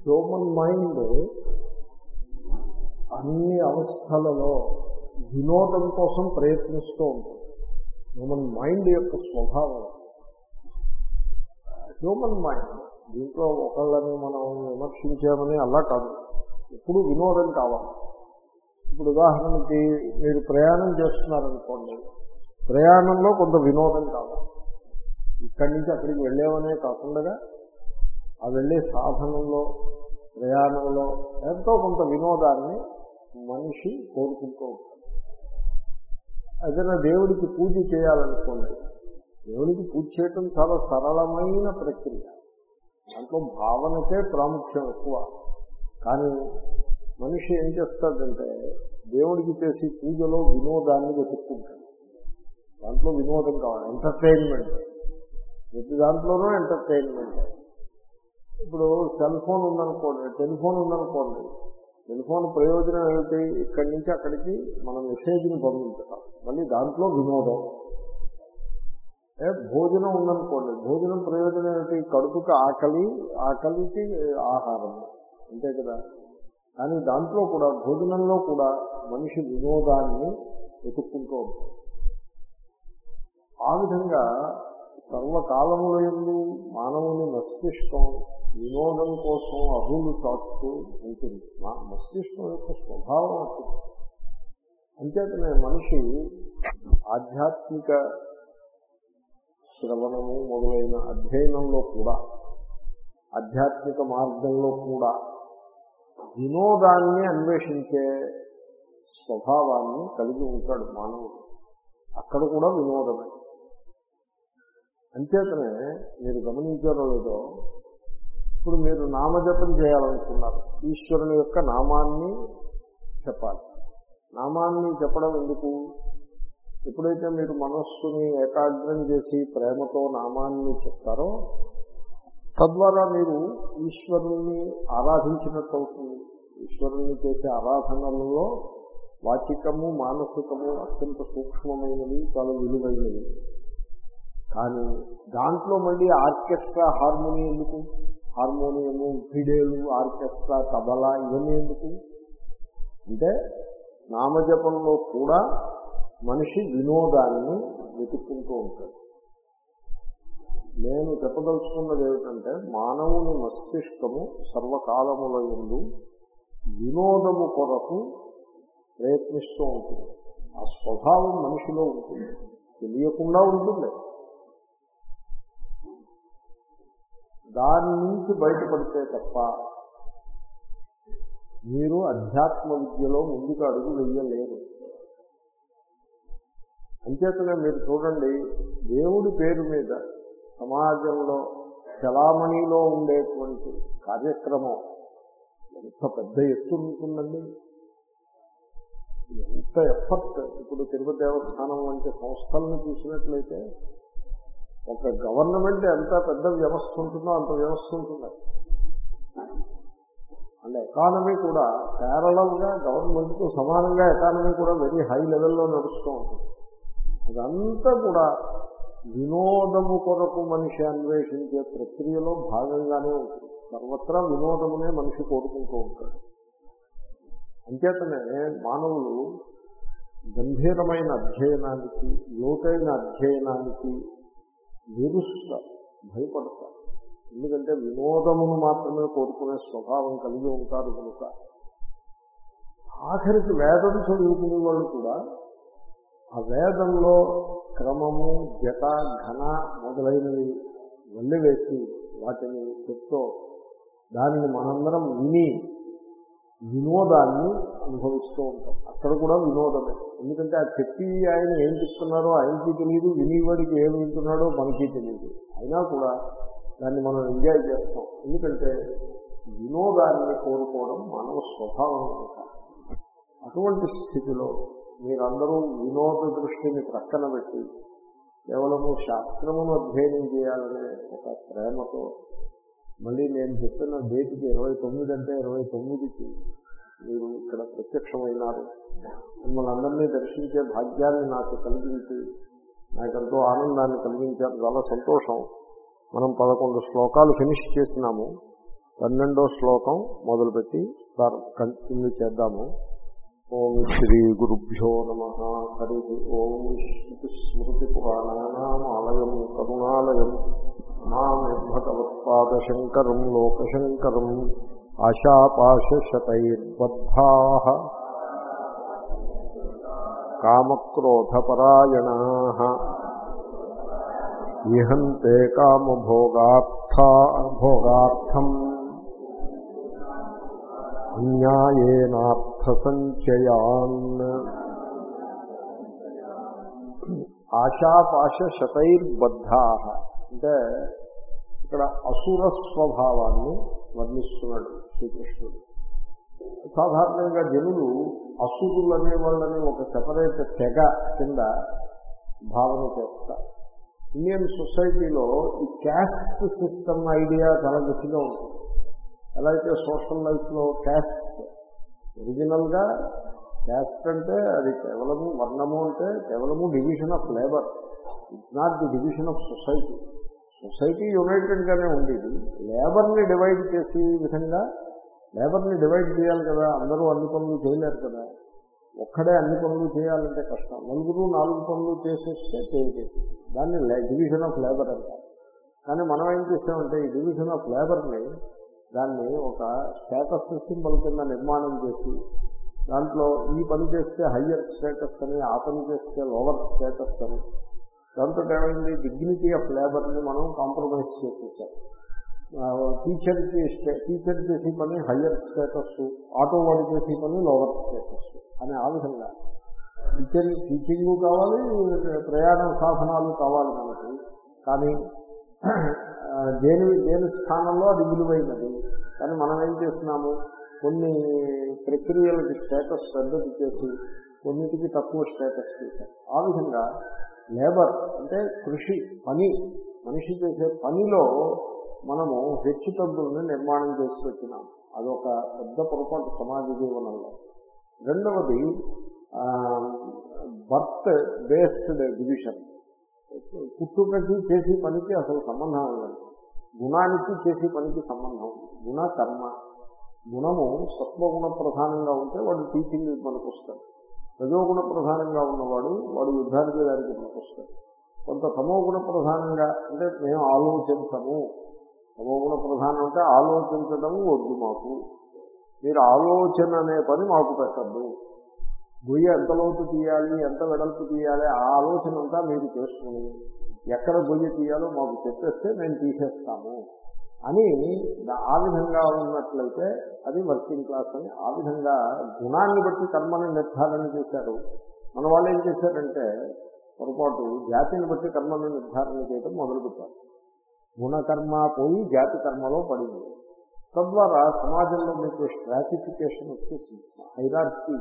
Human mind అన్ని అవస్థలలో వినోదం కోసం ప్రయత్నిస్తూ ఉంటుంది. హ్యూమన్ మైండ్ యొక్క స్వభావం. హ్యూమన్ మైండ్ దీంట్లో ఒకళ్ళని మనం విమర్శించామని అలా కాదు. ఎప్పుడు వినోదం కావాలి. ఇప్పుడు ఉదాహరణకి మీరు ప్రయాణం చేస్తున్నారనుకోండి. ప్రయాణంలో కొంత వినోదం కావాలి. ఇక్కడి నుంచి అక్కడికి వెళ్ళామనే కాకుండా ఆ వెళ్ళే సాధనంలో ప్రయాణంలో ఎంతో కొంత వినోదాన్ని మనిషి కోరుకుంటూ ఉంటాడు. ఏదైనా దేవుడికి పూజ చేయాలనుకోండి దేవుడికి పూజ చేయటం చాలా సరళమైన ప్రక్రియ. దాంట్లో భావనకే ప్రాముఖ్యం ఎక్కువ. కానీ మనిషి ఏం చేస్తాడంటే దేవుడికి చేసి పూజలో వినోదాన్ని వెతుక్కుంటాడు. దాంట్లో వినోదం కావాలి ఎంటర్టైన్మెంట్. ప్రతి దాంట్లోనూ ఎంటర్టైన్మెంట్. ఇప్పుడు సెల్ ఫోన్ ఉందనుకోండి టెలిఫోన్ ఉందనుకోండి టెలిఫోన్ ప్రయోజనం ఏమిటి? ఇక్కడి నుంచి అక్కడికి మన మెసేజ్ని పంపించటం మళ్ళీ దాంట్లో వినోదం. భోజనం ఉందనుకోండి భోజనం ప్రయోజనం ఏమిటి? కడుపుకి ఆకలి ఆకలికి ఆహారం. అంతే కదా? కానీ దాంట్లో కూడా భోజనంలో కూడా మనిషి వినోదాన్ని వెతుక్కుంటూ ఉంటాడు. ఆ విధంగా సర్వకాలంలో ఎందు మస్తిష్కం వినోదం కోసం అహులు చాటుతూ ఉంటుంది. నా మస్తిష్కం యొక్క స్వభావం అట్టిది అంచేతనే మనిషి ఆధ్యాత్మిక శ్రవణము మొదలైన అధ్యయనంలో కూడా ఆధ్యాత్మిక మార్గంలో కూడా వినోదాన్ని అన్వేషించే స్వభావాన్ని కలిగి ఉంటాడు మానవుడు. అక్కడ కూడా వినోదమే. అంచేతనే మీరు గమనించారో లేదో ఇప్పుడు మీరు నామజపం చేయాలనుకున్నారు. ఈశ్వరుని యొక్క నామాన్ని చెప్పాలి. నామాన్ని చెప్పడం ఎందుకు? ఎప్పుడైతే మీరు మనస్సుని ఏకాగ్రం చేసి ప్రేమతో నామాన్ని చెప్తారో తద్వారా మీరు ఈశ్వరుణ్ణి ఆరాధించినట్టు అవుతుంది ఈశ్వరుణ్ణి చేసే ఆరాధనలలో వాచికము మానసికము అత్యంత సూక్ష్మమైనవి చాలా విలువైనవి. కానీ దాంట్లో మళ్ళీ ఆర్కెస్ట్రా హార్మోని ఎందుకు? హార్మోనియము ఫిడేలు ఆర్కెస్ట్రా తబలా ఇవన్నీ ఎందుకు? అంటే నామజపంలో కూడా మనిషి వినోదాన్ని వెతుక్కుంటూ ఉంటాడు. నేను చెప్పదలుచుకున్నది ఏమిటంటే మానవుని మస్తిష్కము సర్వకాలముల ఎందు వినోదము కొరకు ప్రయత్నిస్తూ ఉంటుంది. ఆ స్వభావం మనిషిలో ఉంటుంది. తెలియకుండా ఉంటుంది. దాని నుంచి బయటపడితే తప్ప మీరు అధ్యాత్మ విద్యలో ముందుకు అడుగు వెయ్యలేరు అంచేతనే మీరు చూడండి దేవుడి పేరు మీద సమాజంలో చలామణిలో ఉండేటువంటి కార్యక్రమం ఎంత పెద్ద ఎత్తు ఉంటుందండి? ఎంత ఎఫర్ట్ ఇప్పుడు తిరుపతి దేవస్థానం వంటి సంస్థలను చూసినట్లయితే ఒక గవర్నమెంట్ ఎంత పెద్ద వ్యవస్థ ఉంటుందో అంత వ్యవస్థ ఉంటుంది. అండ్ ఎకానమీ కూడా కేరళగా గవర్నమెంట్తో సమానంగా ఎకానమీ కూడా వెరీ హై లెవెల్లో నడుస్తూ ఉంటుంది. అదంతా కూడా వినోదము కొరకు మనిషి అన్వేషించే ప్రక్రియలో భాగంగానే ఉంటుంది. సర్వత్రా వినోదమునే మనిషి కోరుకుంటూ ఉంటాడు. అంచేతనే మానవులు గంభీరమైన అధ్యయనానికి లోతైన అధ్యయనానికి నిరుస్తారు భయపడతారు ఎందుకంటే వినోదమును మాత్రమే కోరుకునే స్వభావం కలిగి ఉంటారు కనుక. ఆఖరికి వేదం చదువుకునే వాళ్ళు కూడా ఆ వేదంలో క్రమము జత ఘన మొదలైనవి వెళ్ళివేసి వాటిని చెప్తూ దానిని మనందరం విని వినోదాన్ని అనుభవిస్తూ ఉంటాం. అక్కడ కూడా వినోదమే. ఎందుకంటే ఆ చెప్పి ఆయన ఏం చెప్తున్నారో ఆయనకి తెలియదు వినివాడికి ఏం వింటున్నాడో మనకి తెలియదు. అయినా కూడా దాన్ని మనం ఎంజాయ్ చేస్తాం. ఎందుకంటే వినోదాన్ని కోరుకోవడం మానవ స్వభావం కనుక. అటువంటి స్థితిలో మీరందరూ వినోద దృష్టిని ప్రక్కన పెట్టి కేవలము శాస్త్రమును అధ్యయనం చేయాలనే ఒక ప్రేమతో మళ్ళీ నేను చెప్పిన డేట్కి ఇరవై తొమ్మిది అంటే ఇరవై తొమ్మిదికి మీరు ఇక్కడ ప్రత్యక్షమైనారు. మిమ్మల్ని అందరినీ దర్శించే భాగ్యాన్ని నాకు కలిగించి నాకెంతో ఆనందాన్ని కలిగించారు. చాలా సంతోషం. మనం పదకొండు శ్లోకాలు ఫినిష్ చేసినాము. పన్నెండో శ్లోకం మొదలుపెట్టి కంటిన్యూ చేద్దాము. ఓం శ్రీ గురుభ్యో నమ. హరి ఓం. స్మృతి పురాణానామాలయం కరుణాలయం. మామిర్భగవత్పాదశంకరం లోకశంకరం ఆశాపాశతైర్బద్ధా కామక్రోధపరాయణ ఇహంతే కామభోగార్థ భోగార్థం ఆశాపాశతైర్బద్ధా అంటే ఇక్కడ అసుర స్వభావాన్ని వర్ణిస్తున్నాడు శ్రీకృష్ణుడు. సాధారణంగా జనులు అసురులు అనే వాళ్ళని ఒక సెపరేట్ తెగ కింద భావన చేస్తారు. ఇండియన్ సొసైటీలో ఈ క్యాస్ట్ సిస్టమ్ ఐడియా చాలా గట్టిగా ఉంటుంది. ఎలా అయితే సోషల్ లైఫ్లో క్యాస్ట్స్ ఒరిజినల్గా క్యాస్ట్ అంటే అది కేవలము వర్ణము అంటే కేవలము division of labour it's not the division of society society యునైటెడ్గానే ఉండేది. లేబర్ని డివైడ్ చేసే విధంగా లేబర్ని డివైడ్ చేయాలి కదా అందరూ అన్ని పనులు చేయలేరు కదా. ఒక్కడే అన్ని పనులు చేయాలంటే కష్టం. నలుగురు నాలుగు పనులు చేసేస్తే తేలికేసి దాన్ని డివిజన్ ఆఫ్ లేబర్ అంటారు. కానీ మనం ఏం చేసామంటే ఈ డివిజన్ ఆఫ్ లేబర్ని దాన్ని ఒక స్టేటస్ సింబల్ కింద నిర్మాణం చేసి దాంట్లో ఈ పని చేస్తే హయ్యర్ స్టేటస్ అని ఆ పని చేస్తే లోవర్ స్టేటస్ అని దాంతో ఏమైంది? డిగ్నిటీ ఆఫ్ లేబర్ని మనం కాంప్రమైజ్ చేసేసాం. టీచర్కి టీచర్ చేసే పని హయ్యర్ స్టేటస్ ఆటో వాడు చేసే పని లోవర్ స్టేటస్ అని ఆ విధంగా. టీచర్ టీచింగ్ కావాలి ప్రయాణ సాధనాలు కావాలి మనకి. కానీ దేని దేని స్థానంలో అది విలువైనది? కానీ మనం ఏం చేస్తున్నాము? కొన్ని ప్రక్రియలకి స్టేటస్ పెద్దది చేసి కొన్నిటికి తక్కువ స్టేటస్ చేశాం ఆ విధంగా లేబర్ అంటే కృషి పని మనిషి చేసే పనిలో మనము హెచ్చు తగ్గుల్ని నిర్మాణం చేసుకొచ్చినాం అదొక పెద్ద పొరపాటు సమాజ జీవనంలో. రెండవది బర్త్ బేస్డ్ డివిజన్. పుట్టుకకి చేసే పనికి అసలు సంబంధం లేదు. గుణానికి చేసే పనికి సంబంధం గుణ కర్మ. గుణము సత్వగుణ ప్రధానంగా ఉంటే వాడు టీచింగ్ మనకు వస్తాడు రజోగుణ ప్రధానంగా ఉన్నవాడు వాడు యుద్ధానికి దానికి పనికొస్తాడు కొంత తమోగుణ ప్రధానంగా అంటే మేము ఆలోచించము. తమోగుణ ప్రధానం అంటే ఆలోచించడం వద్దు మాకు. మీరు ఆలోచన అనే పని మాకు పెట్టద్దు. గుయ్య ఎంత లోతు తీయాలి ఎంత వెడల్పు తీయాలి ఆ ఆలోచన అంతా మీరు చేసుకుని ఎక్కడ గొయ్య తీయాలో మాకు చెప్పేస్తే మేము తీసేస్తాము. అని ఆ విధంగా ఉన్నట్లయితే అది వర్కింగ్ క్లాస్ అని ఆ విధంగా గుణాన్ని బట్టి కర్మని నిర్ధారణ చేశారు. మన వాళ్ళు ఏం చేశారంటే పొరపాటు జాతిని బట్టి కర్మను నిర్ధారణ చేయడం మొదలుపెట్టారు. గుణకర్మ పోయి జాతి కర్మలో పడింది. తద్వారా సమాజంలో మీకు స్ట్రాటిఫికేషన్ వచ్చేసింది. హైరార్కీ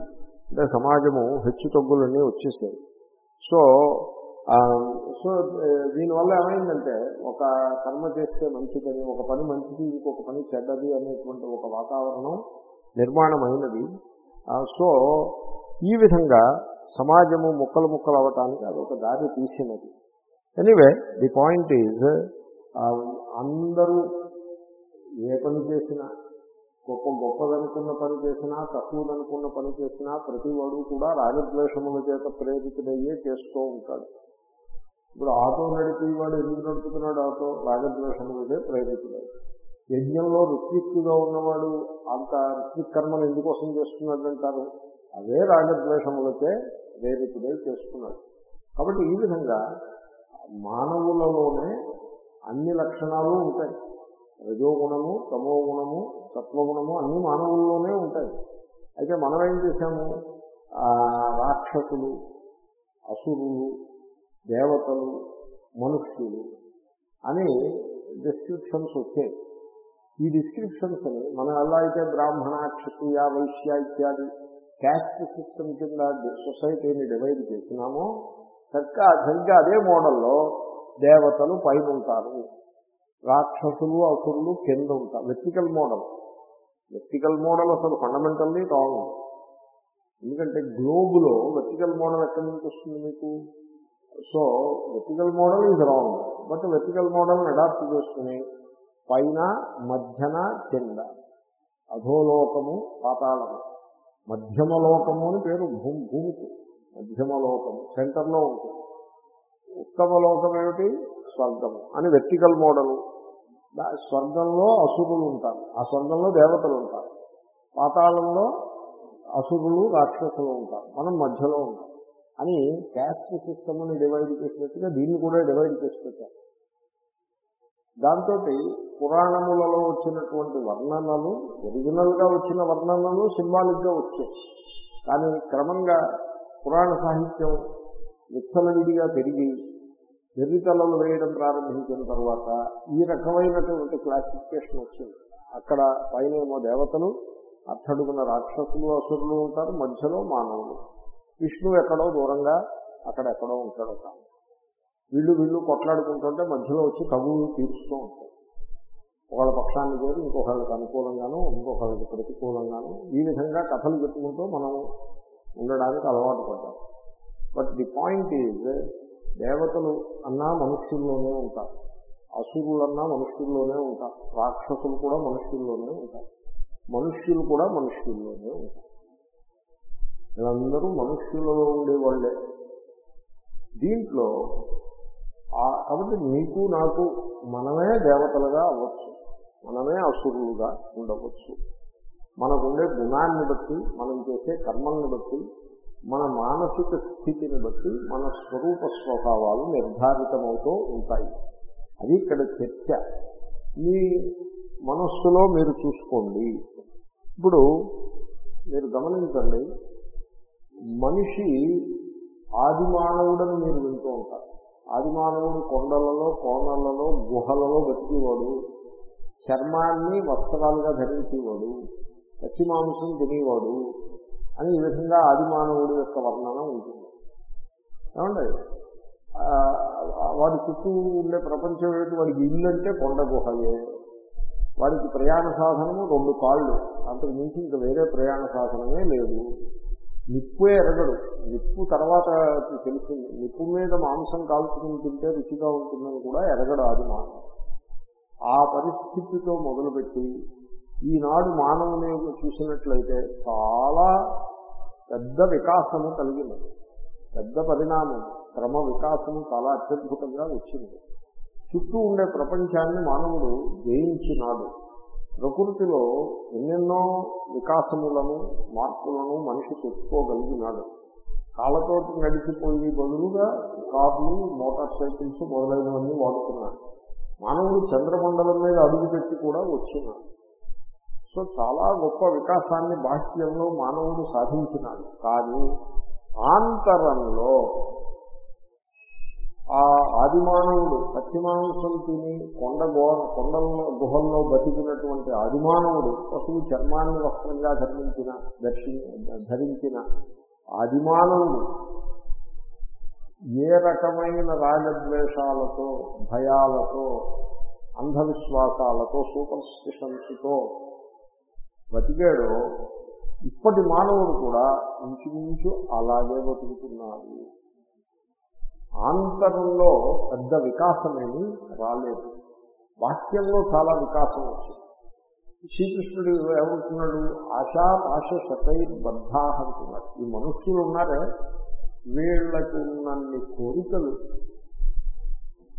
అంటే సమాజము హెచ్చు తగ్గులన్నీ వచ్చేసాయి. సో సో దీనివల్ల ఏమైందంటే ఒక కర్మ చేస్తే మంచిదని ఒక పని మంచిది ఇంకొక పని చెడ్డది అనేటువంటి ఒక వాతావరణం నిర్మాణం అయినది సో ఈ విధంగా సమాజము ముక్కలు ముక్కలు అవటానికి అదొక దారి తీసినది. ఎనీవే ది పాయింట్ ఈజ్ అందరూ ఏ పని చేసినా గొప్ప గొప్పదనుకున్న పని చేసినా తక్కువదనుకున్న పని చేసినా ప్రతివాడు కూడా రాగద్వేషముల చేత ప్రేరితుడయ్యే చేస్తూ ఉంటాడు. ఇప్పుడు ఆటో నడిపేవాడు ఎందుకు నడుపుతున్నాడు ఆటో? రాగద్వేషములకే ప్రేరితుడే యజ్ఞంలో ఋత్విక్కుగా ఉన్నవాడు అంత ఋత్విక్ కర్మను ఎందుకోసం చేస్తున్నాడు అంటారు అవే రాగద్వేషములకే ప్రేరితుడై చేస్తున్నాడు. కాబట్టి ఈ విధంగా మానవులలోనే అన్ని లక్షణాలు ఉంటాయి. రజోగుణము తమో గుణము సత్వగుణము అన్ని మానవుల్లోనే ఉంటాయి. అయితే మనం ఏం చేశాము రాక్షసులు అసురులు దేవతలు మనుష్యులు అని డిస్క్రిప్షన్స్ వచ్చాయి. ఈ డిస్క్రిప్షన్స్ అని మనం ఎలా అయితే బ్రాహ్మణ క్షత్రియ వైశ్య ఇత్యాది క్యాస్ట్ సిస్టమ్ కింద సొసైటీని డివైడ్ చేసినామో సరిగ్గా సరిగ్గా అదే మోడల్లో దేవతలు పైన ఉంటారు రాక్షసులు అసురులు కింద ఉంటారు. వెర్టికల్ మోడల్ వెర్టికల్ మోడల్ అసలు ఫండమెంటల్లీ రాంగ్ ఎందుకంటే గ్లోబులో వెర్టికల్ మోడల్ ఎక్కడి నుంచి వస్తుంది మీకు? So vertical model is wrong but vertical మోడల్ని అడాప్ట్ చేసుకుని పైన మధ్యన కింద. అధోలోకము పాతాళము. మధ్యమ లోకము అని పేరు భూమి భూమికి. మధ్యమలోకము సెంటర్లో ఉంటుంది. ఉత్తమలోకం ఏమిటి? స్వర్గము. అని వెర్టికల్ మోడలు స్వర్గంలో అసురులు ఉంటారు. ఆ స్వర్గంలో దేవతలు ఉంటారు. పాతాళంలో అసురులు రాక్షసులు ఉంటారు. మనం మధ్యలో ఉంటాం. అని క్యాస్ట్ సిస్టమ్ని డివైడ్ చేసినట్టుగా దీన్ని కూడా డివైడ్ చేసి పెట్టారు. దాంతో పురాణములలో వచ్చినటువంటి వర్ణనలు ఒరిజినల్గా వచ్చిన వర్ణనలు సింబాలిక్గా వచ్చాయి. కానీ క్రమంగా పురాణ సాహిత్యం విత్సలవిడిగా పెరిగి వెర్రితలలు వేయడం ప్రారంభించిన తర్వాత ఈ రకమైనటువంటి క్లాసిఫికేషన్ వచ్చింది. అక్కడ పైన ఏమో దేవతలు అట్టడుగున రాక్షసులు అసురులు ఉంటారు మధ్యలో మానవులు. విష్ణువు ఎక్కడో దూరంగా అక్కడ ఎక్కడో ఉంటాడు తాను వీళ్ళు వీళ్ళు కొట్లాడుకుంటుంటే మధ్యలో వచ్చి కబులు తీర్చుతూ ఉంటాయి ఒకళ్ళ పక్షాన్ని చేరి ఇంకొకళ్ళకి అనుకూలంగాను ఇంకొకళ్ళకి ప్రతికూలంగాను ఈ విధంగా కథలు చెప్పుకుంటూ మనం ఉండడానికి అలవాటు పడ్డాం. బట్ ది పాయింట్ ఈజ్ దేవతలు అన్నా మనుష్యుల్లోనే ఉంటారు. అసురులన్నా మనుష్యుల్లోనే ఉంటారు. రాక్షసులు కూడా మనుష్యుల్లోనే ఉంటారు. మనుష్యులు కూడా మనుష్యుల్లోనే ఉంటారు. వీళ్ళందరూ మనుష్యులలో ఉండేవాళ్ళే దీంట్లో కాబట్టి నీకు నాకు మనమే దేవతలుగా అవ్వచ్చు. మనమే అసురులుగా ఉండవచ్చు. మనకుండే గుణాన్ని బట్టి మనం చేసే కర్మల్ని బట్టి మన మానసిక స్థితిని బట్టి మన స్వరూప స్వభావాలు నిర్ధారితమవుతూ ఉంటాయి. అది ఇక్కడ చర్చ. మీ మనస్సులో మీరు చూసుకోండి. ఇప్పుడు మీరు గమనించండి మనిషి ఆదిమానవుడని మీరు వింటూ ఉంటారు. ఆదిమానవుడు కొండలలో కోనలలో గుహలలో బతికేవాడు. చర్మాన్ని వస్త్రాలుగా ధరించేవాడు. పచ్చి మాంసం తినేవాడు అని ఈ విధంగా ఆదిమానవుడి యొక్క వర్ణన ఉంటుంది. ఏమండి? వాడి చుట్టూ ఉండే ప్రపంచం ఏంటి వాడికి ఇల్లు అంటే కొండ గుహయే. వాడికి ప్రయాణ సాధనము రెండు కాళ్ళు. అంతకు మించి ఇంకా వేరే ప్రయాణ సాధనమే లేదు. నిప్పే ఎరగడు. నిప్పు తర్వాత తెలిసింది నిప్పు మీద మాంసం కాల్చుకుని తింటే రుచిగా ఉంటుందని కూడా ఎరగడు అది మానవుడు. ఆ పరిస్థితితో మొదలుపెట్టి ఈనాడు మానవుని చూసినట్లయితే చాలా పెద్ద వికాసము కలిగింది. పెద్ద పరిణామం. క్రమ వికాసము చాలా అత్యద్భుతంగా వచ్చింది. చుట్టూ ఉండే ప్రపంచాన్ని మానవుడు జయించినాడు. ప్రకృతిలో ఎన్నెన్నో వికాసములను మార్పులను మనిషి తెచ్చుకోగలిగినాడు కాళ్ళతోటి నడిచిపోయి బదులుగా కార్లు మోటార్ సైకిల్స్ మొదలైనవన్నీ వాడుతున్నాడు. మానవుడు చంద్రమండలం మీద అడుగుపెట్టి కూడా వచ్చినాడు సో చాలా గొప్ప వికాసాన్ని బాహ్యంలో మానవుడు సాధించినాడు. కానీ ఆంతరంలో ఆ ఆదిమానవుడు పశ్చిమాంశం పశ్చిమాంసం తిని కొండ గో కొండల్లో గుహల్లో బతికినటువంటి ఆదిమానవుడు పశువు చర్మాన్ని వస్త్రంగా ధరించిన దర్శి ధరించిన ఆదిమానవుడు ఏ రకమైన రాగద్వేషాలతో భయాలతో అంధవిశ్వాసాలతో సూపర్స్టిషన్స్తో బతికాడో ఇప్పటి మానవుడు కూడా ఇంచుమించు అలాగే బతుకుతున్నాడు. ఆంతరంలో పెద్ద వికాసమేమి రాలేదు. వాక్యంలో చాలా వికాసం వచ్చింది. శ్రీకృష్ణుడు ఏమంటున్నాడు? ఆశా పాశ శతై బద్ధా అంటున్నాడు. ఈ మనుష్యులు ఉన్నారే? వీళ్ళకు ఉన్నన్ని కోరికలు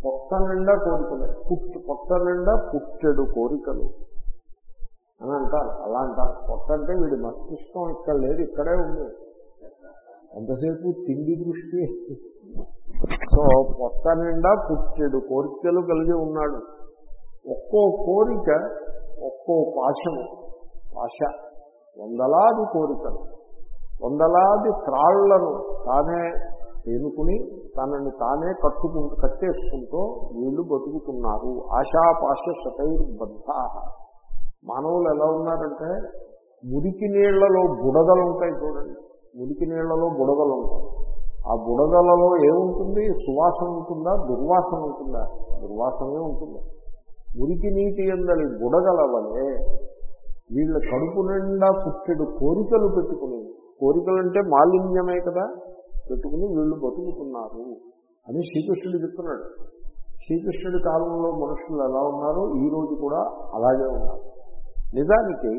పొట్ట నిండా కోరికలే. పుట్టు పొట్ట నిండా పుట్టెడు కోరికలు అని అంటారు. అలా అంటారు పొట్ట అంటే వీడి మస్తిష్కం ఇక్కడ లేదు ఇక్కడే ఉంది. ఎంతసేపు? తిండి దృష్టి. సో పొట్ట నిండా పుట్టెడు కోరికలు కలిగి ఉన్నాడు. ఒక్కో కోరిక ఒక్కో పాశము పాశ వందలాది కోరికలు వందలాది త్రాళ్ళను తానే తేనుకుని తనని తానే కట్టుకు కట్టేసుకుంటూ వీళ్ళు బతుకుతున్నారు. ఆశాపాశ శతైర్బద్ధ. మానవులు ఎలా ఉన్నారంటే మురికి నీళ్ళలో బుడగలు ఉంటాయి చూడండి. మురికి నీళ్ళలో బుడగలు ఉంటాయి. ఆ బుడగలలో ఏముంటుంది? సువాసన ఉంటుందా? దుర్వాసన ఉంటుందా? దుర్వాసనే ఉంటుంది. మురికి నీటి ఎందలి బుడగల వలె వీళ్ళ కడుపు నిండా పుట్టెడు కోరికలు పెట్టుకుని కోరికలంటే మాలిన్యమే కదా? పెట్టుకుని వీళ్ళు బతుకుతున్నారు అని శ్రీకృష్ణుడు చెప్తున్నాడు. శ్రీకృష్ణుడి కాలంలో మనుషులు ఎలా ఉన్నారో ఈ రోజు కూడా అలాగే ఉన్నారు. నిజానికి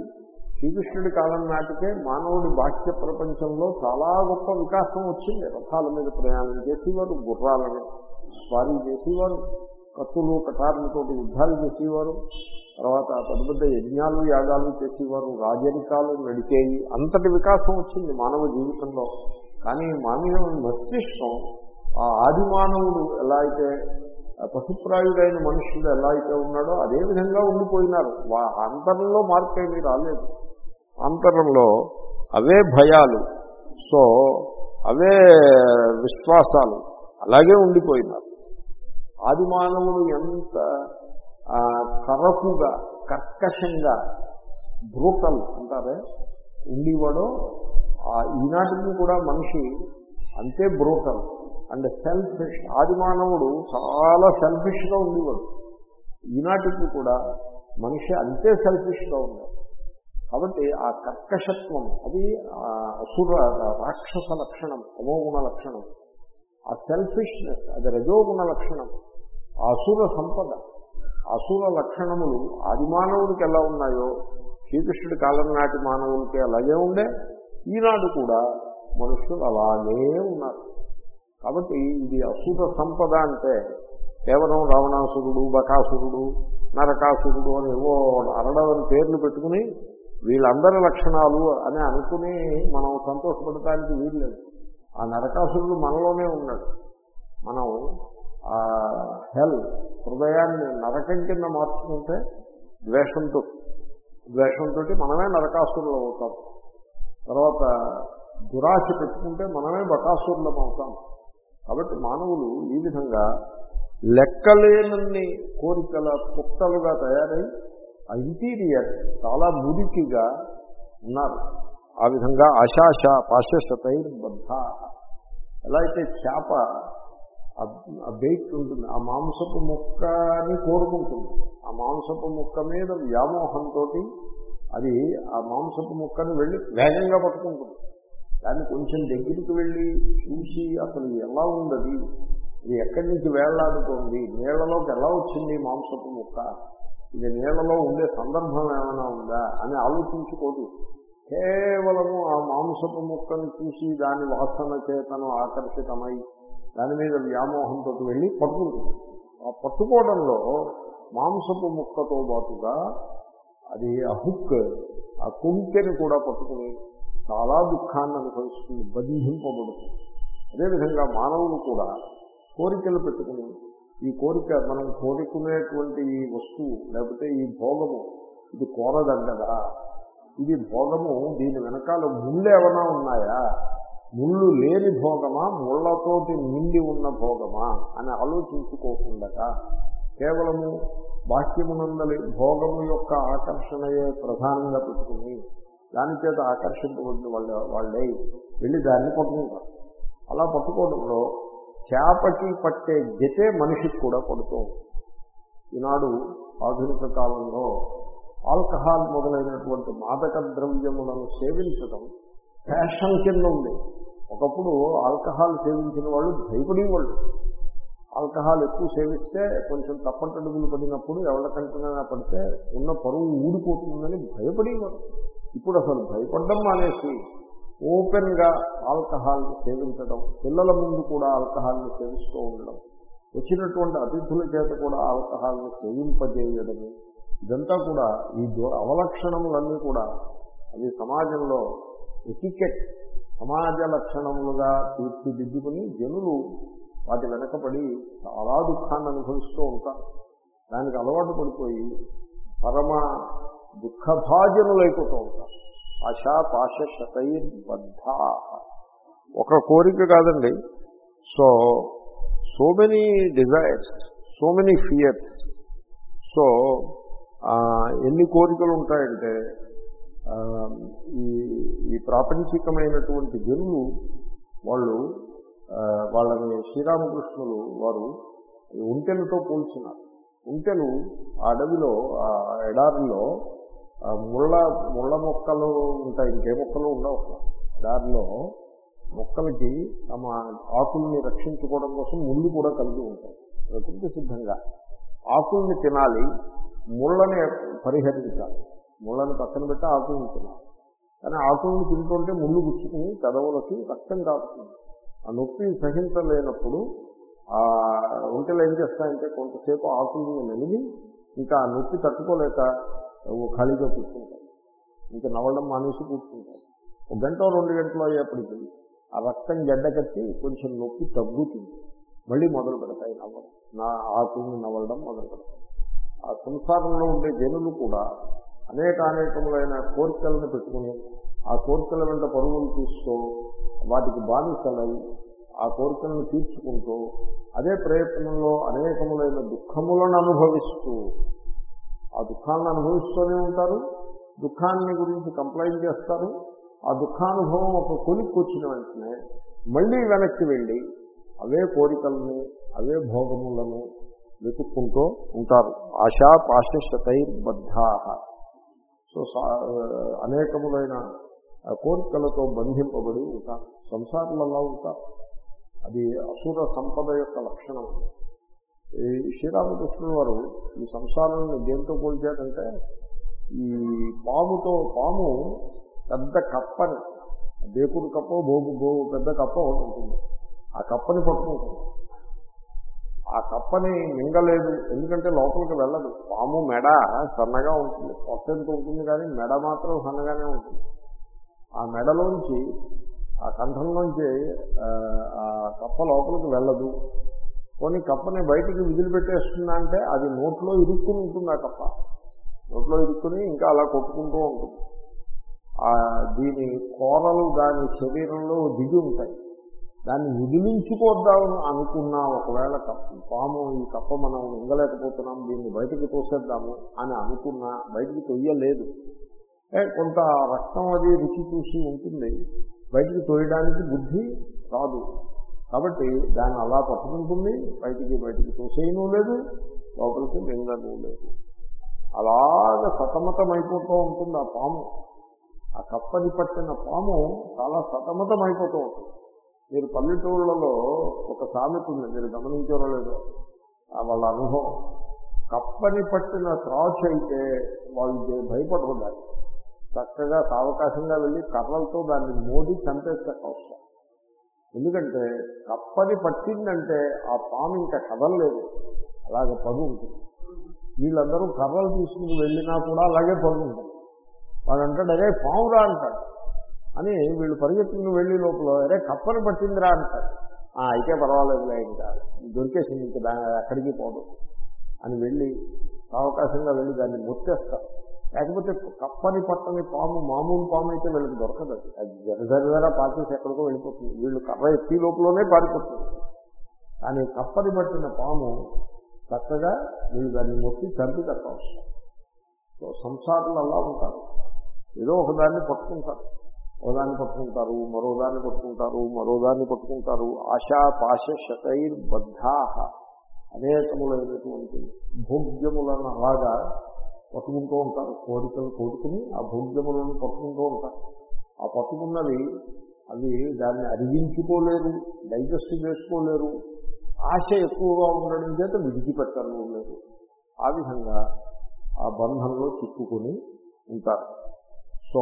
శ్రీకృష్ణుడి కాలం నాటికే మానవుడి బాహ్య ప్రపంచంలో చాలా గొప్ప వికాసం వచ్చింది. రథాల మీద ప్రయాణం చేసేవారు గుర్రాలను స్వారీ చేసేవారు కత్తులు కటార్లతోటి యుద్ధాలు చేసేవారు తర్వాత పెద్ద పెద్ద యజ్ఞాలు యాగాలు చేసేవారు రాజరికాలు నడిచేవి అంతటి వికాసం వచ్చింది మానవ జీవితంలో. కానీ మానవ మస్తిష్కం ఆ ఆది మానవుడు ఎలా అయితే పశుప్రాయుడైన మనుషుడు ఎలా అయితే ఉన్నాడో అదేవిధంగా ఉండిపోయినారు. వా అంతరంలో మార్పు ఏమీ రాలేదు. అంతరంలో అవే భయాలు సో అవే విశ్వాసాలు అలాగే ఉండిపోయినారు. ఆది మానవుడు ఎంత కరకుగా కర్కశంగా బ్రూటల్ అంటారే ఉండేవాడో ఈనాటికి కూడా మనిషి అంతే బ్రూటల్. అండ్ సెల్ఫిష్ ఆది మానవుడు చాలా సెల్ఫిష్గా ఉండేవాడు. ఈనాటికి కూడా మనిషి అంతే సెల్ఫిష్గా ఉన్నాడు కాబట్టి ఆ కర్కశత్వం అది ఆ అసుర రాక్షస లక్షణం అమోగుణ లక్షణం. ఆ సెల్ఫిష్నెస్ అది రజోగుణ లక్షణం. ఆ అసుర సంపద అసుర లక్షణములు ఆది మానవుడికి ఎలా ఉన్నాయో శ్రీకృష్ణుడి కాలం నాటి మానవులకి అలాగే ఉండే. ఈనాడు కూడా మనుషులు అలాగే ఉన్నారు. కాబట్టి ఇది అసుర సంపద అంటే కేవలం రావణాసురుడు బకాసురుడు నరకాసురుడు అని ఏవో అరడవని పేర్లు పెట్టుకుని వీళ్ళందరి లక్షణాలు అని అనుకుని మనం సంతోషపడటానికి వీల్లేదు. ఆ నరకాసురుడు మనలోనే ఉన్నాడు. మనం ఆ హెల్ హృదయాన్ని నరకం కింద మార్చుకుంటే ద్వేషంతో ద్వేషంతో మనమే నరకాసురులు అవుతాం. తర్వాత దురాశ పెట్టుకుంటే మనమే బకాసురులం అవుతాం. కాబట్టి మానవులు ఈ విధంగా లెక్కలేనన్ని కోరికల పుట్టలుగా తయారై ఆ ఇంటీరియర్ చాలా మురికిగా ఉన్నారు. ఆ విధంగా ఆశాష పాశశతై బద్ధ. ఎలా అయితే చేప ఆ బెయిట్ ఉంటుంది ఆ మాంసపు ముక్కని కోరుకుంటుంది. ఆ మాంసపు ముక్క మీద వ్యామోహంతో అది ఆ మాంసపు ముక్కని వెళ్ళి వేగంగా పట్టుకుంటుంది. దాన్ని కొంచెం దగ్గరికి వెళ్ళి చూసి అసలు ఎలా ఉండదు? ఇది ఎక్కడి నుంచి వేళ్ళాడుతోంది నీళ్ళలోకి ఎలా వచ్చింది మాంసపు ముక్క? ఇది నీళ్ళలో ఉండే సందర్భం ఏమైనా ఉందా అని ఆలోచించుకోదు కేవలము ఆ మాంసపు ముక్కను చూసి దాని వాసన చేతను ఆకర్షితమై దాని మీద వ్యామోహంతో వెళ్ళి పట్టుకుంటుంది. ఆ పట్టుకోవడంలో మాంసపు ముక్కతో పాటుగా అది ఆ హుక్ ఆ కుంకెని కూడా పట్టుకుని చాలా దుఃఖాన్ని అనుభవిస్తుంది బంధింపబడుతుంది అదేవిధంగా మానవులు కూడా కోరికలు పెట్టుకుని ఈ కోరిక మనం కోరుకునేటువంటి ఈ వస్తువు లేకపోతే ఈ భోగము ఇది కోరదగ్గదా ఇది భోగము దీని వెనకాల ముళ్ళు ఏమైనా ఉన్నాయా? ముళ్ళు లేని భోగమా? ముళ్ళతోటి నిండి ఉన్న భోగమా? అని ఆలోచించుకోకుండా కేవలము బాహ్యమునందలి భోగము యొక్క ఆకర్షణయే ప్రధానంగా పెట్టుకుని దాని చేత ఆకర్షింపబడిన వాళ్ళ వాళ్ళే వెళ్ళి దాన్ని పట్టుకుంటారు. అలా పట్టుకోవడంలో చేపకి పట్టే గతే మనిషికి కూడా పడుతూ ఈనాడు ఆధునిక కాలంలో ఆల్కహాల్ మొదలైనటువంటి మాదక ద్రవ్యములను సేవించడం ఫ్యాషన్ కింద ఉంది. ఒకప్పుడు ఆల్కహాల్ సేవించిన వాళ్ళు భయపడేవాళ్ళు. ఆల్కహాల్ ఎక్కువ సేవిస్తే కొంచెం తప్పటడుగులు పడినప్పుడు ఎవరికంటైనా పడితే ఉన్న పరువు ఊడిపోతుందని భయపడేవారు ఇప్పుడు అసలు భయపడడం మానేసి ఓపెన్గా ఆల్కహాల్ని సేవించడం పిల్లల ముందు కూడా ఆల్కహాల్ని సేవిస్తూ ఉండడం వచ్చినటువంటి అతిథుల చేత కూడా ఆల్కహాల్ని సేవింపజేయడము ఇదంతా కూడా ఈ అవలక్షణములన్నీ కూడా అవి సమాజంలో ఎటికెట్ సమాజ లక్షణములుగా తీర్చిదిద్దుకుని జనులు వాటి వెనకబడి చాలా దుఃఖాన్ని అనుభవిస్తూ ఉంటారు. దానికి అలవాటు పడిపోయి పరమ దుఃఖభాజనులైపోతూ ఉంటారు. ఆశా పాశ శతైర్బద్ధ ఒక కోరిక కాదండి. So so many desires so many fears so ఎన్ని కోరికలు ఉంటాయంటే ఈ ఈ ప్రాపంచికమైనటువంటి జనులు వాళ్ళు వాళ్ళని శ్రీరామకృష్ణులు వారు ఒంటెలతో పోల్చినారు. ఒంటెలు ఆ అడవిలో ఆ ఎడారిలో ముళ్ళ ముళ్ళ మొక్కలు ఉంటాయి ఇంకే మొక్కలు ఉండవు. దారిలో మొక్కలకి తమ ఆకుల్ని రక్షించుకోవడం కోసం ముళ్ళు కూడా కలిగి ఉంటాయి. ప్రకృతి సిద్ధంగా ఆకుల్ని తినాలి ముళ్ళని పరిహరించాలి. ముళ్ళని పక్కన పెట్టి ఆకుల్ని తినాలి. కానీ ఆకుల్ని తింటుంటే ముళ్ళు గుచ్చుకుని పెదవులకి రక్తం కాపుతుంది ఆ నొప్పి సహించలేనప్పుడు ఆ ఒంటెలు ఏం చేస్తాయంటే కొంతసేపు ఆకుల్ని మెలిగి ఇంకా ఆ నొప్పి తట్టుకోలేక ఖాళీగా కూర్చుంటాయి ఇంకా నవ్వడం మానేసి కూర్చుంటాయి ఒక గంట రెండు గంటలు అయ్యేప్పటికీ ఆ రక్తం గడ్డకట్టి కొంచెం నొప్పి తగ్గుతుంది మళ్ళీ మొదలు పెడతాయి నవ్వడం. నా ఆకుని నవ్వడం మొదలు పెడతాయి. ఆ సంసారంలో ఉండే జనులు కూడా అనేక అనేకములైన కోరికలను పెట్టుకుని ఆ కోరికల వెంట పరుగులు తీస్తూ వాటికి బానిసలై ఆ కోరికలను తీర్చుకుంటూ అదే ప్రయత్నంలో అనేకములైన దుఃఖములను అనుభవిస్తూ ఆ దుఃఖాలను అనుభవిస్తూనే ఉంటారు దుఃఖాన్ని గురించి కంప్లైంట్ చేస్తారు. ఆ దుఃఖానుభవం ఒక కొలిక్కి వచ్చిన వెంటనే మళ్ళీ వెనక్కి వెళ్ళి అవే కోరికల్ని అవే భోగములను వెతుక్కుంటూ ఉంటారు. ఆశా పాశతైర్బద్ధా సో అనేకములైన కోరికలతో బంధింపబడి ఉంటారు. సంసారంలో అలా ఉంటారు. అది అసుర సంపద యొక్క లక్షణం. ఈ శ్రీరామకృష్ణుల వారు ఈ సంసారాన్ని దేంతో పోల్చారంటే ఈ పాముతో పాము పెద్ద కప్పని దేకుడు కప్ప భోగు భోగు పెద్ద కప్ప ఉంటుంది. ఆ కప్పని పట్టుకుంటుంది. ఆ కప్పని మింగలేదు ఎందుకంటే లోపలికి వెళ్ళదు. పాము మెడ సన్నగా ఉంటుంది పొట్టెంత ఉంటుంది కానీ మెడ మాత్రం సన్నగానే ఉంటుంది. ఆ మెడలోంచి ఆ కంఠంలోంచి ఆ కప్ప లోపలికి వెళ్ళదు. కొన్ని కప్పని బయటికి విదిలిపెట్టేస్తుందా అంటే అది నోట్లో ఇరుక్కుని ఉంటుంది ఆ కప్ప. నోట్లో ఇరుక్కుని ఇంకా అలా కొట్టుకుంటూ ఉంటుంది. దీని కోరలు దాని శరీరంలో దిగి ఉంటాయి. దాన్ని విదిలించుకోద్దామని అనుకున్నా ఒకవేళ పాము ఈ కప్ప మనం ఉండలేకపోతున్నాం దీన్ని బయటికి తోసేద్దాము అని అనుకున్నా బయటికి తొయ్యలేదు కొంత రక్తం అది రుచి చూసి ఉంటుంది. బయటికి తోయడానికి బుద్ధి రాదు. కాబట్టి దాన్ని అలా పట్టుకుంటుంది బయటికి బయటికి తోసేయను లేదు లోపలికి మింగను లేదు. అలాగ సతమతం అయిపోతూ ఉంటుంది ఆ పాము. ఆ కప్పని పట్టిన పాము చాలా సతమతం అయిపోతూ ఉంటుంది. మీరు పల్లెటూళ్ళలో ఒక సామెత ఉంది మీరు గమనించడం లేదు వాళ్ళ అనుభవం. కప్పని పట్టిన త్రాచు అయితే వాళ్ళు భయపడరు దాన్ని. చక్కగా సావకాశంగా వెళ్ళి కర్రలతో దాన్ని మోడీ చంపేస్తే అవసరం ఎందుకంటే కప్పని పట్టిందంటే ఆ పాము ఇంకా కదలలేదు. అలాగే పగు ఉంటుంది. వీళ్ళందరూ కర్రలు తీసుకుని వెళ్ళినా కూడా అలాగే పగు ఉంటుంది. వాడు అంటాడు అదే పావురా అంటాడు. అని వీళ్ళు పరిగెత్తుకుని వెళ్ళి లోపల అరే కప్పని పట్టిందిరా అంటాడు. అయితే పర్వాలేదులే ఇంకా. దొరికేసింది ఇంకా దాని అక్కడికి పోదు అని వెళ్ళి అవకాశంగా వెళ్ళి దాన్ని ముట్టేస్తారు. లేకపోతే కప్పని పట్టని పాము మామూలు పాము అయితే వీళ్ళకి దొరకదు అది. అది జరజరగా పాచేసి ఎక్కడికో వెళ్ళిపోతుంది. వీళ్ళు కర్ర ఎత్తి లోపలనే పారిపోతుంది. కానీ కప్పని పట్టిన పాము చక్కగా వీళ్ళు దాన్ని నొక్కి చంపి తప్పవసరం సో సంసారంలో అలా ఉంటారు. ఏదో ఒకదాన్ని పట్టుకుంటారు. ఒకదాన్ని పట్టుకుంటారు మరో దాన్ని పట్టుకుంటారు మరో దాన్ని పట్టుకుంటారు. ఆశా పాశ శతైర్బద్ధా అనేకములైనటువంటి భోగ్యములను అలాగా పట్టుకుంటూ ఉంటారు. కోరికలు కోరుకుని ఆ భోగ్యములను పట్టుకుంటూ ఉంటారు. ఆ పట్టుకున్నవి అవి దాన్ని అరిగించుకోలేరు డైజెస్ట్ చేసుకోలేరు. ఆశ ఎక్కువగా ఉండడం చేత విడిచిపెట్టరు లేదు. ఆ విధంగా ఆ బంధంలో చిక్కుకొని ఉంటారు. సో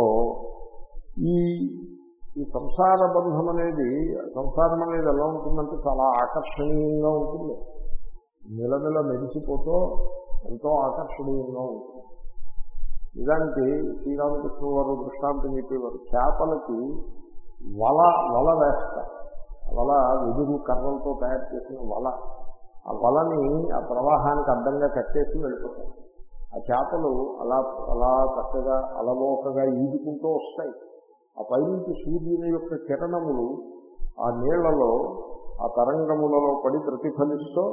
ఈ ఈ సంసార బంధం అనేది సంసారం అనేది ఎలా ఉంటుందంటే చాలా ఆకర్షణీయంగా ఉంటుంది. నిలనిల మెరిసిపోతూ ఎంతో ఆకర్షణీయంగా ఉంటుంది. నిజానికి శ్రీరామకృష్ణ వారు దృష్టాంతం చెప్పేవారు. చేపలకి వల వల వేస్తారు వల వెదురు కర్రలతో తయారు చేసిన వల. ఆ వలని ఆ ప్రవాహానికి అడ్డంగా కట్టేసి వెళ్ళిపోతాయి ఆ చేపలు అలా అలా చక్కగా అలవోకగా ఈదుకుంటూ వస్తాయి. ఆ పైనుంచి సూర్యుని యొక్క కిరణములు ఆ నీళ్ళలో ఆ తరంగములలో పడి ప్రతిఫలిస్తూ